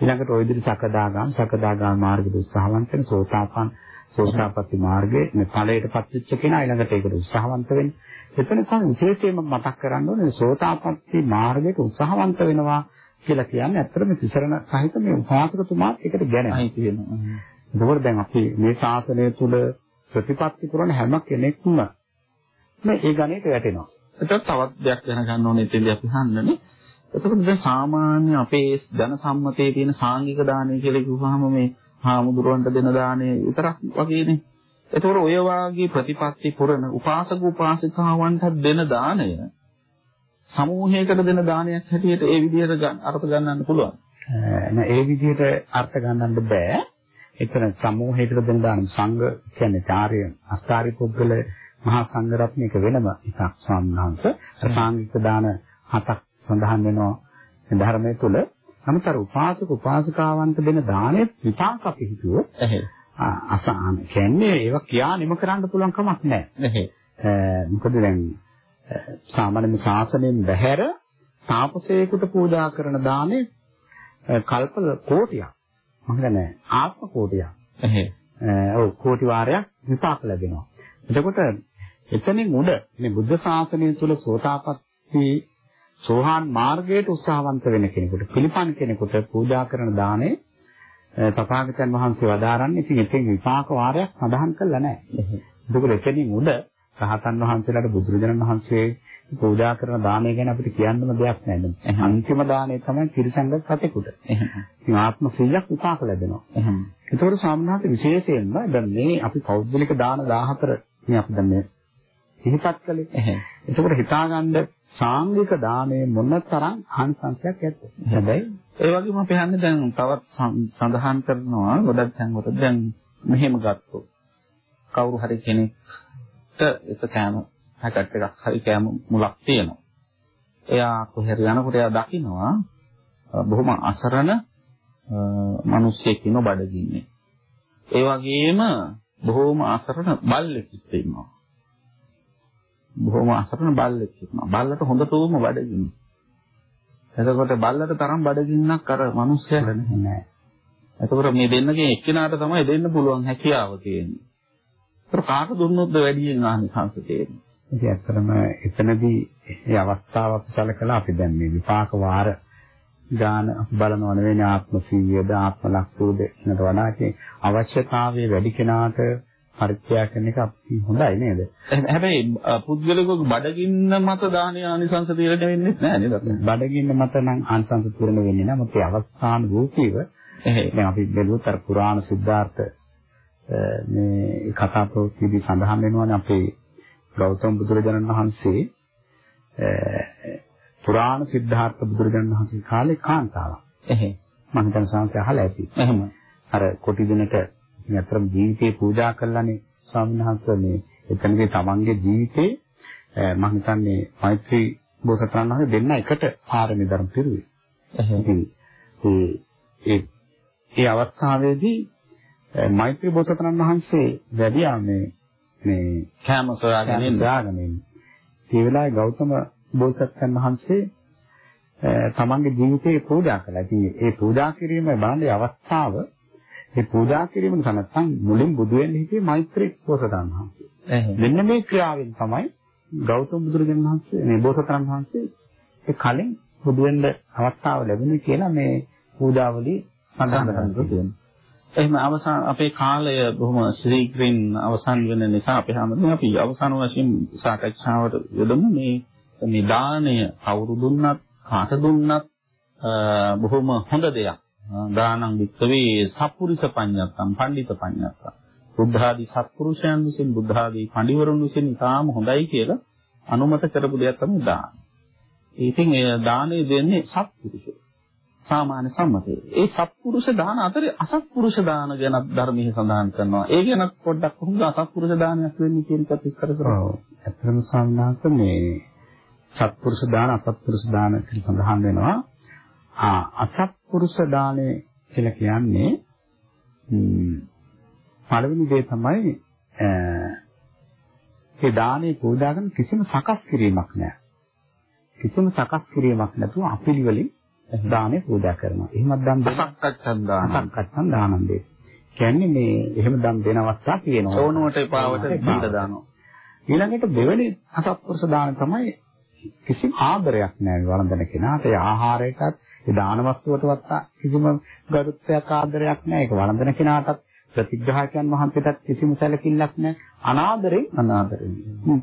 ඊළඟට ওই විදිහට සකදාගාම සකදාගාම මාර්ගයට උත්සාහවන්ත වෙන සෝතාපන්න සෝතාපට්ටි මාර්ගයේ මේ ඵලයටපත් වෙච්ච කෙනා ඊළඟට ඒකට උත්සාහවන්ත වෙන්නේ. එතන සම විශේෂයෙන්ම මතක් කරන්න ඕනේ සෝතාපට්ටි මාර්ගයට උත්සාහවන්ත වෙනවා කියලා කියන්නේ ඇත්තටම තිසරණ සහිත මේ උපාසකතුමාත් ඒකට ගැනෙනවා. අයි තියෙනවා. ඒකෝර දැන් අපි මේ ශාසනය තුල ප්‍රතිපත්ති කරන හැම කෙනෙක්ම මේ ඒ ගණයට වැටෙනවා. එතකොට තවත් දෙයක් දැනගන්න ඕනේ එතෙන්දී අපි හන්නනේ. එතකොට දැන් සාමාන්‍ය අපේ ධන සම්මතයේ තියෙන සාංගික දානය කියලා කිව්වහම මේ හාමුදුරුවන්ට දෙන දාණය විතරක් වගේනේ. එතකොට ඔය වාගේ ප්‍රතිපත්ති පුරන උපාසක උපාසිකාවන්ට දෙන දාණය සමූහයකට දෙන දානයක් හැටියට ඒ විදිහට අර්ථ ගන්නන්න පුළුවන්. නෑ ඒ විදිහට අර්ථ ගන්නන්න බෑ. එතන සමූහයකට දෙන දාන සංඝ කියන්නේ චාර්ය අස්ථාරි පුද්ගල මහා සංඝ රත්නයක වෙනම එකක් සම්මාංශ සාංගික දාන හතක් සඳහන් වෙනවා ධර්මයේ තුල නමුතර උපාසක උපාසිකාවන්ට දෙන දානෙ විපාක අපි හිතුවොත් අසහන කියන්නේ ඒවා කියා නිම කරන්න පුළුවන් කමක් නැහැ. මොකද දැන් සාමාන්‍ය ශාසනයෙන් බැහැර තාපසයෙකුට පූජා කරන දානේ කල්ප කෝටියක්. මම හිතන්නේ ආත්ම කෝටියක්. එහේ. ඔව් කෝටි වාරයක් විපාක ලැබෙනවා. එතකොට එතනින් උඩ මේ බුද්ධ ශාසනය තුල සෝතාපට්ටි සෝහාන් මාර්ගයට උත්සාහවන්ත වෙන කෙනෙකුට පිළිපන් කෙනෙකුට පූජා කරන දානේ තථාගතයන් වහන්සේ වදාරන්නේ ඉතින් එතෙන් විපාක වාරයක් සඳහන් කළා නැහැ. එතකොට එතනින් උඩ රහතන් වහන්සේලාට බුදුරජාණන් වහන්සේ පූජා කරන දානය ගැන අපිට කියන්නම දෙයක් නැහැ. අන්තිම දානය තමයි තිරසංගත සතෙකුට. ඉතින් ආත්ම 100ක් විපාක ලැබෙනවා. ඒතකොට සාමනාත විශේෂයෙන්ම දැන් මේ අපි පෞද්ගලික දාන 14 මේ අපි දැන් මේ සිහිපත් කළේ. ඒකෝට හිතාගන්න සාංගික දානයේ මොනතරම් ආනිසංසයක් ඇද්ද? හැබැයි ඒ වගේම අපි හන්නේ දැන් තවත් සඳහන් කරනවා ගොඩක් තැන් වල දැන් මෙහෙම ගත්තොත් කවුරු හරි කෙනෙක්ට එක කෑම පැකට් එකක් හරි කෑම මුලක් තියෙනවා. එයා කොහේ හරි යනකොට එයා දකිනවා බොහොම අසරණ මිනිස්සෙක් ඉන්න බඩගින්නේ. ඒ වගේම බොහොම අසරණ බල්ලෙක් ඉන්නවා. බොහොම අසරණ බල්ලෙක් ඉන්නවා. බල්ලට හොඳටම බඩගින්නේ. එතකොට බල්ලට තරම් බඩගින්නක් අර මිනිස්සයාට නැහැ. එතකොට මේ දෙන්නගේ එක්කෙනාට තමයි දෙන්න පුළුවන් හැකියාව තියෙන්නේ. ඒතර කාට දුන්නොත්ද වැඩියෙන් ආනිසංස තියෙන්නේ? ඉතින් ඇත්තටම එතනදී මේ අවස්ථාව අපි සැලකලා අපි දැන් මේ විපාක වාර ගාන බලනවා නෙවෙයි ආත්ම සීයද ආත්ම ලක්ෂෝද එනට වඩා ඉතින් අවශ්‍යතාවයේ වැඩි කෙනාට පරිත්‍යාග කරන එක අපි හොඳයි නේද? හැබැයි පුද්ගලිකව බඩගින්න මත දානේ ආනිසංස තීරණය වෙන්නේ නැහැ නේද? බඩගින්න මත නම් ආනිසංස තීරණය වෙන්නේ නැහැ. මොකද අවස්ථාන රූපීව දැන් අපි බැලුවොත් අර පුරාණ සිද්ධාර්ථ මේ කතා ප්‍රවෘත්තිදී සඳහන් වෙනවානේ අපේ ගෞතම බුදුරජාණන් වහන්සේ පුරාණ සිද්ධාර්ථ බුදුරජාණන් වහන්සේ කාලේ කාන්තාවක්. එහෙ. මම හිතන සංසය අහලා ඇති. එහෙම. අර කොටි දිනට අතරම ජීවිතේ පූජා කළානේ ස්වාමීන් වහන්සේ මේ එතනදී තමන්ගේ ජීවිතේ මම හිතන්නේ මෛත්‍රී බෝසතාණන් වහන්සේ දෙන්න එකට පාරමී ධර්ම පිරුවේ. එහෙම. ඒ ඒ අවස්ථාවේදී මෛත්‍රී බෝසතාණන් වහන්සේ වැඩියා මේ මේ කෑම සොයාගෙන ඉන්න. ඒ වෙලාවේ ගෞතම බෝසත්යන් වහන්සේ තමන්ගේ ජීවිතේ පූජා කළා. ඉතින් ඒ පූජා කිරීම බලන්නේ අවස්ථාව ඒ පූජා කිරීම නැත්නම් මුලින් බුදු වෙන්න හිටියේ මෛත්‍රී බෝසතාණන් වහන්සේ. මෙන්න මේ ක්‍රියාවෙන් තමයි ගෞතම බුදුරජාණන් වහන්සේ මේ බෝසතාණන් වහන්සේ ඒ කලින් බුදු වෙන්න අවස්ථාව ලැබුණේ කියලා මේ පූජාවලිය සඳහන් කරනවා තියෙනවා. එහෙම අවසාන අපේ කාලය බොහොම ශීඝ්‍රයෙන් අවසන් වෙන නිසා අපි හැමෝම අපි අවසාන වශයෙන් සාකච්ඡාවට යොදමු මේ මේ දාණය කවුරු දුන්නත් කාට දුන්නත් බොහොම හොඳ දෙයක්. දානං වික්කවේ සප්පුරිස පඤ්ඤත්තම් පඬිත පඤ්ඤත්තම්. බුද්ධ ආදී සත්පුරුෂයන් විසින් බුද්ධ ආදී පඬිවරුන් විසින් ඉතාම හොඳයි කියලා අනුමත කරපු දෙයක් තමයි දාන. ඉතින් ඒ දාණය දෙන්නේ සත්පුරුෂය. සාමාන්‍ය සම්මතය. ඒ සත්පුරුෂ දාන අතරේ අසත්පුරුෂ දාන ගැන ධර්මයේ සඳහන් කරනවා. ඒ ගැන පොඩ්ඩක් කොහොමද අසත්පුරුෂ දානයක් වෙන්නේ කියන එකත් විස්තර කරනවා. ඔව්. ඇත්තටම සම්මානක මේ සත්පුරුෂ දාන අසත්පුරුෂ දාන කියලා සඳහන් වෙනවා. ආ අසත්පුරුෂ දානය කියලා කියන්නේ පළවෙනි දේ තමයි ඒ දානේ පූජා කරන කිසිම සකස් කිරීමක් නැහැ. කිසිම සකස් කිරීමක් නැතුව අපිලිවලින් දානේ පූජා කරනවා. එහෙමත් දන් දෙන සක්කච්ඡන් දාන. සක්කච්ඡන් දානන් දෙයි. කියන්නේ මේ එහෙම දන් දෙන අවස්ථා තියෙනවා. සෝනුවට එපාවට දීලා දානවා. ඊළඟට දෙවෙනි අසත්පුරුෂ දාන තමයි කිසිම ආදරයක් නැහැ වළඳන කෙනාට. ඒ ආහාරයටත්, ඒ දාන වස්තුවටවත් කිසිම ගරුත්වයක් ආදරයක් නැහැ. ඒක වළඳන කෙනාටත් ප්‍රතිග්‍රහකයන් වහන්සේටත් කිසිම සැලකිල්ලක් නැහැ. අනාදරේ අනාදරේ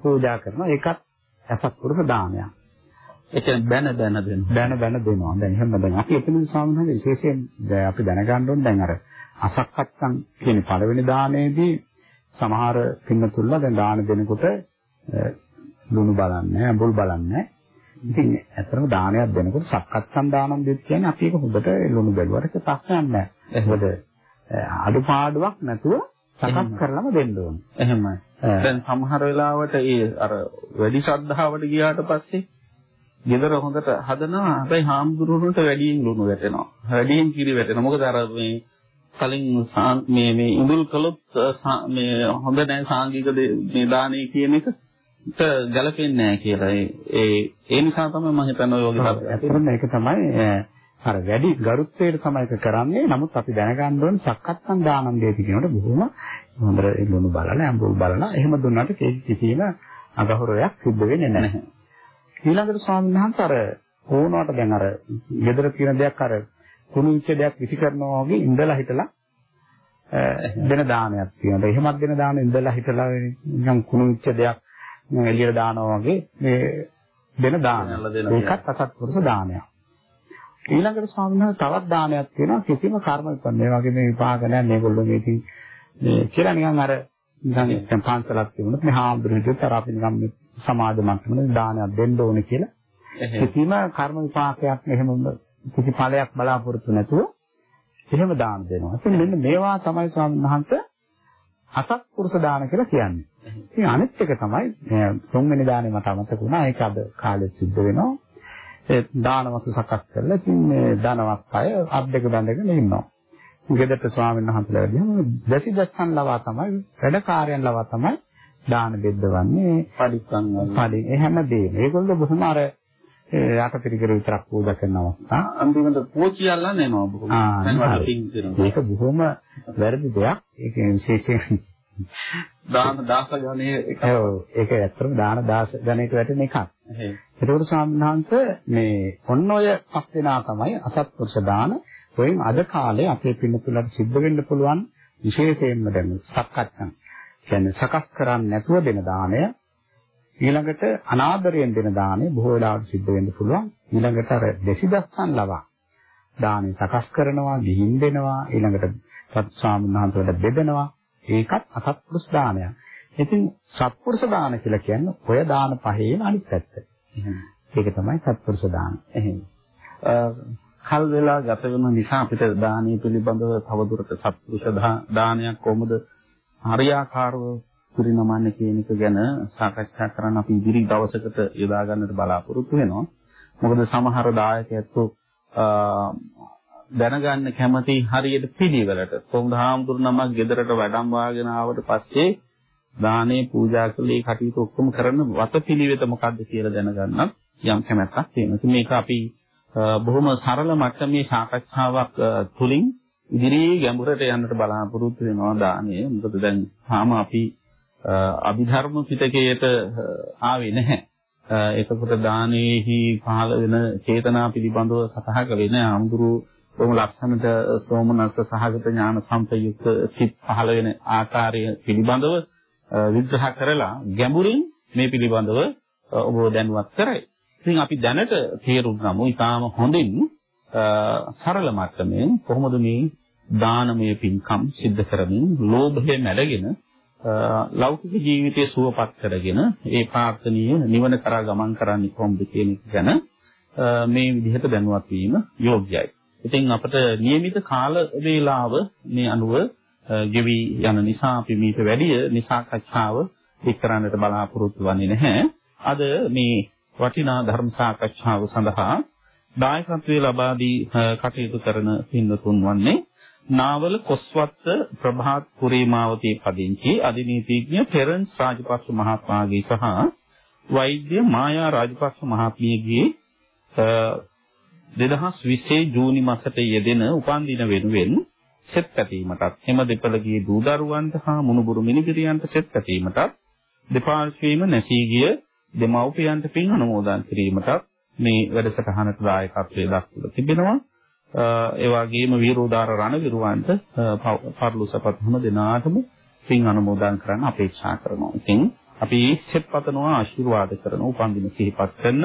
පූජා කරනවා. ඒකත් අසත්පුරුෂ දානයක්. ඒ කියන්නේ බැන බැන දෙනවා. බැන බැන දෙනවා. දැන් එහෙම දැන් අපි එතනදි ස්වාමීන් වහන්සේ විශේෂයෙන් අපි දැනගන්න ඕනේ දැන් අර අසක්කත්තන් කියන පළවෙනි දානයේදී සමහර පින්නතුල්ලා දැන් දාන දෙනකොට ලුණු බලන්නේ, අඹුල් බලන්නේ. ඉතින් ඇත්තටම දානයක් දෙනකොට සක්කත්තන් දානම් දෙත් කියන්නේ අපි ඒක හොඳට ලුණු බැලුවට ප්‍රශ්නයක් නැහැ. මොකද අඩුපාඩුවක් නැතුව සකස් කරලම දෙන්න ඕනේ. එහෙමයි. දැන් සමහර වෙලාවට ඒ අර වැඩි ශ්‍රද්ධාවට ගියාට පස්සේ ගෙදර හොඳට හදනවා. හැබැයි හාමුදුරුවන්ට වැඩියෙන් ලුණු වැටෙනවා. වැඩියෙන් කිරි වැටෙනවා. මොකද අර මේ කලින් මේ මේ ඉඳුල් කළොත් මේ හොඳ නැහැ සාංගික මේ දානේ කියන එක ගැලපෙන්නේ නැහැ කියලා. ඒ ඒ නිසා තමයි මම හිතන්නේ ඔය වගේ තත්ත්වයක්. ඒක තමයි අර වැඩි ගරුත්වයට තමයි ඒක කරන්නේ. නමුත් අපි දැනගන්න ඕනේ සක්කත්තන් දානම් දෙති කියනකොට බොහොම හොඳට ලුණු බලලා අඹුල් බලලා එහෙම දුන්නාට කිසිම අගහරයක් සිද්ධ වෙන්නේ නැහැ. ඊළඟට ස්වාමීන් වහන්සේ අර ඕනවට දැන් අර gedara තියෙන දෙයක් අර කුණු විච්ච දෙයක් විසි කරනවා වගේ ඉඳලා හිටලා දෙන දානයක් තියෙනවා. එහෙමත් දෙන දාන ඉඳලා හිටලා නිකන් කුණු විච්ච දෙයක් එළියට දානවා වගේ මේ දෙන දාන. ඒකත් අසත්පුරුෂ දානයක්. ඊළඟට ස්වාමීන් වහන්සේ තවත් දානයක් තියෙනවා කිසිම කර්ම විපාක මේ වගේ මේ විපාක නැහැ මේගොල්ලෝ මේ ඉතින් මේ කියලා නිකන් අර නිකන් දැන් පන්සලක් තිබුණොත් මේ හාමුදුරුවෝ හිතුවත් අර අපි නිකන් සමාජ මට්ටමේ දානයක් දෙන්න ඕනේ කියලා කිසිම කර්ම විපාකයක් එහෙම කිසි ඵලයක් බලාපොරොත්තු නැතුව එහෙම දාන දෙනවා. ඉතින් මෙන්න මේවා තමයි ස්වාමීන් වහන්සේ අසත්පුරුෂ දාන කියලා කියන්නේ. ඉතින් අනිත් එක තමයි තුන්වෙනි දානේ මට අමතක වුණා. ඒක අද කාලෙත් සිද්ධ වෙනවා. ඒ දාන වස්තු සකස් කරලා ඉතින් මේ ධනවත් අය අත් දෙක බැඳගෙන ඉන්නවා. ගෙදරට ස්වාමීන් වහන්සේලා වැඩියම දැසි දැස්සන් ලවා තමයි වැඩකාරයන් ලවා තමයි දාන දෙද්දවන්නේ පරිස්සම් පරි ඒ හැමදේම. ඒගොල්ලෝ බොහොම අර යටපිරිකර විතරක් පූජා කරන අවස්ථා. අන්තිමට පෝචි අල්ලන්න එනවා බොහොම. ඒක බොහොම වැරදි දෙයක්. ඒක විශේෂයෙන් දාන දාස ගණයේ එක. ඔව් ඒක ඇත්තටම දාන දාස ගණයට වැටෙන එකක්. ඒකෝට ස්වාමීනාංශ මේ ඔන්න ඔය පස් දෙනා තමයි අසත්පුරුෂ දාන. ඔයින් අද කාලේ අපේ පින්නතුලට සිද්ධ වෙන්න පුළුවන් විශේෂයෙන්ම දැන් සක්කච්ඡන්. කියන්නේ සකස් කරන්නේ නැතුව දෙන දාණය ඊළඟට අනාදරයෙන් දෙන දාණය බොහෝ වෙලාවට සිද්ධ වෙන්න පුළුවන්. ඊළඟට අර දෙසිදස්සන් ලවා දාණය සකස් කරනවා, ගිහින් දෙනවා, ඊළඟට සත් වහන්සේට බෙදනවා. ඒකත් අසත්පුරුෂ දානයක්. ඉතින් සත්පුරුෂ දාන කියලා කියන්නේ ඔය දාන පහේම අනිත් පැත්ත. ඒක තමයි සත්පුරුෂ දාන. එහෙනම් කල් වෙලා ගත වෙන නිසා අපිට දානීය පිළිබඳව තවදුරට සත්පුරුෂ දානයක් කොහොමද හරියාකාරව පිරිනමන්නේ කියන එක ගැන සාකච්ඡා කරන්න අපි ඉදිරි දවසකට යොදා ගන්නට බලාපොරොත්තු වෙනවා. මොකද සමහර දායකයන්තු දැනගන්න කැමති හරියට පිළිවෙලට සෝමහාමුදුරු නමක් ගෙදරට වැඩම් වාගෙන ආවට පස්සේ දානේ පූජා කළේ කටයුතු ඔක්කොම කරන වතපිළිවෙත මොකක්ද කියලා දැනගන්නත් යම් කැමැත්තක් තියෙනවා. ඉතින් මේක අපි බොහොම සරල මට්ටමේ සාකච්ඡාවක් තුලින් ඉදිරියේ ගැඹුරට යන්නට බලාපොරොත්තු වෙනවා දානේ. මොකද දැන් තාම අපි අභිධර්ම පිටකයට ආවේ නැහැ. එතකොට දානයේහි පහළ වෙන චේතනා පිළිබඳව කතා කරේ නැහැ. අමුදුරු බොහොම ලක්ෂණට සෝමනස්ස සහගත ඥාන සම්පයුක්ත සිත් පහළ වෙන ආකාරය පිළිබඳව විග්‍රහ කරලා ගැඹුරින් මේ පිළිබඳව ඔබ දැනුවත් කරයි. ඉතින් අපි දැනට තේරුම් ගමු ඊටාම හොඳින් සරල මට්ටමින් කොහොමද මේ දානමය පින්කම් සිද්ධ කරමින් ලෝභය මැඩගෙන ලෞකික ජීවිතය සුවපත් කරගෙන ඒ ප්‍රාර්ථනීය නිවන කරා ගමන් කරන්නේ කොහොමද කියන එක ගැන මේ විදිහට දැනුවත් වීම යෝග්‍යයි. ඉතින් අපිට નિયમિત කාල වේලාව මේ අනුව ගෙවි යන නිසා අපි මීට වැඩිය නිසාකච්ඡාව එක් කරන්නට බලාපොරොත්තු වෙන්නේ නැහැ. අද මේ වටිනා ධර්ම සාකච්ඡාව සඳහා දායකත්වයේ ලබා දී කටයුතු කරන පින්වතුන් වන්නේ නාවල කොස්වත්ත ප්‍රභාත් පුරීමාවතී පදිංචි අධිනීතිඥ ටෙරන්ස් රාජපක්ෂ මහත්මයාගේ සහ වෛද්‍ය මායා රාජපක්ෂ මහත්මියගේ 2020 ජූනි මාසට යෙදෙන උපන්දින වෙනුවෙන් සෙත් පැතීමටත් එම දෙපළගේ දූ දරුවන්ට හා මුණුබුරු මිනිබිරියන්ට සෙත් පැතීමටත් දෙපාර්ශ්වයේම නැසී ගිය දෙමව්පියන්ට පින් අනුමෝදන් කිරීමටත් මේ වැඩසටහනට දායකත්වයේ දක්වලා තිබෙනවා. ඒ වගේම වීරෝදාර රණවිරුවන්ට පර්ලුසපත් හැම දිනාටම පින් අනුමෝදන් කරන්න අපේක්ෂා කරනවා. ඉතින් අපි සෙත් පතනවා ආශිර්වාද කරන උපන්දින සිහිපත් කරන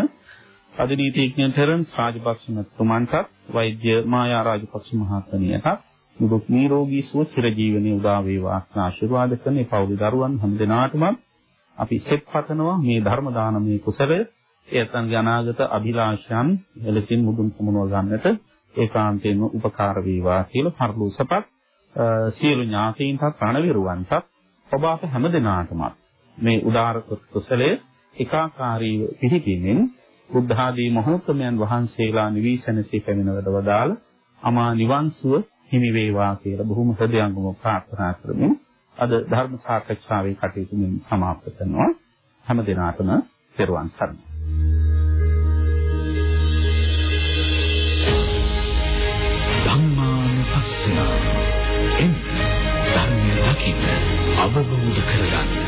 අධිනීතිඥ තරන් රාජපක්ෂ මහත්මයාට වෛද්‍ය මායා රාජපක්ෂ මහත්මියට දුක් නිරෝගී සුව චිරජීවනයේ උදා වේවා ආශිර්වාද කරන මේ පෞලි දරුවන් හැම දිනාටම අපි සෙත් පතනවා මේ ධර්ම දානමේ කුසලය ඒතන්ගේ අනාගත අභිලාෂයන් එලෙසින් මුදුන් පමුණව ගන්නට ඒකාන්තයෙන්ම උපකාර වේවා කියලා පරිලෝසපත් සියලු ඥාතීන්ටත් ප්‍රණවිරුවන්ටත් ඔබ අප හැමදෙනාටම මේ උදාර කුසලයේ ඒකාකාරීව පිළිපෙමින් බුද්ධ ආදී මහෞත්මයන් වහන්සේලා නිවිසනසේ පැමිණවද වදාළ අමා නිවන් සුව හිමි වේවා කියලා බොහොම හදයන්ගම ප්‍රාර්ථනා කරමින් අද ධර්ම සාකච්ඡාවේ කටයුතු මෙන් සමාප්ත කරනවා. හැමදෙනාටම පෙරවන් සරණයි. දකින්න අවබෝධ කරගන්න.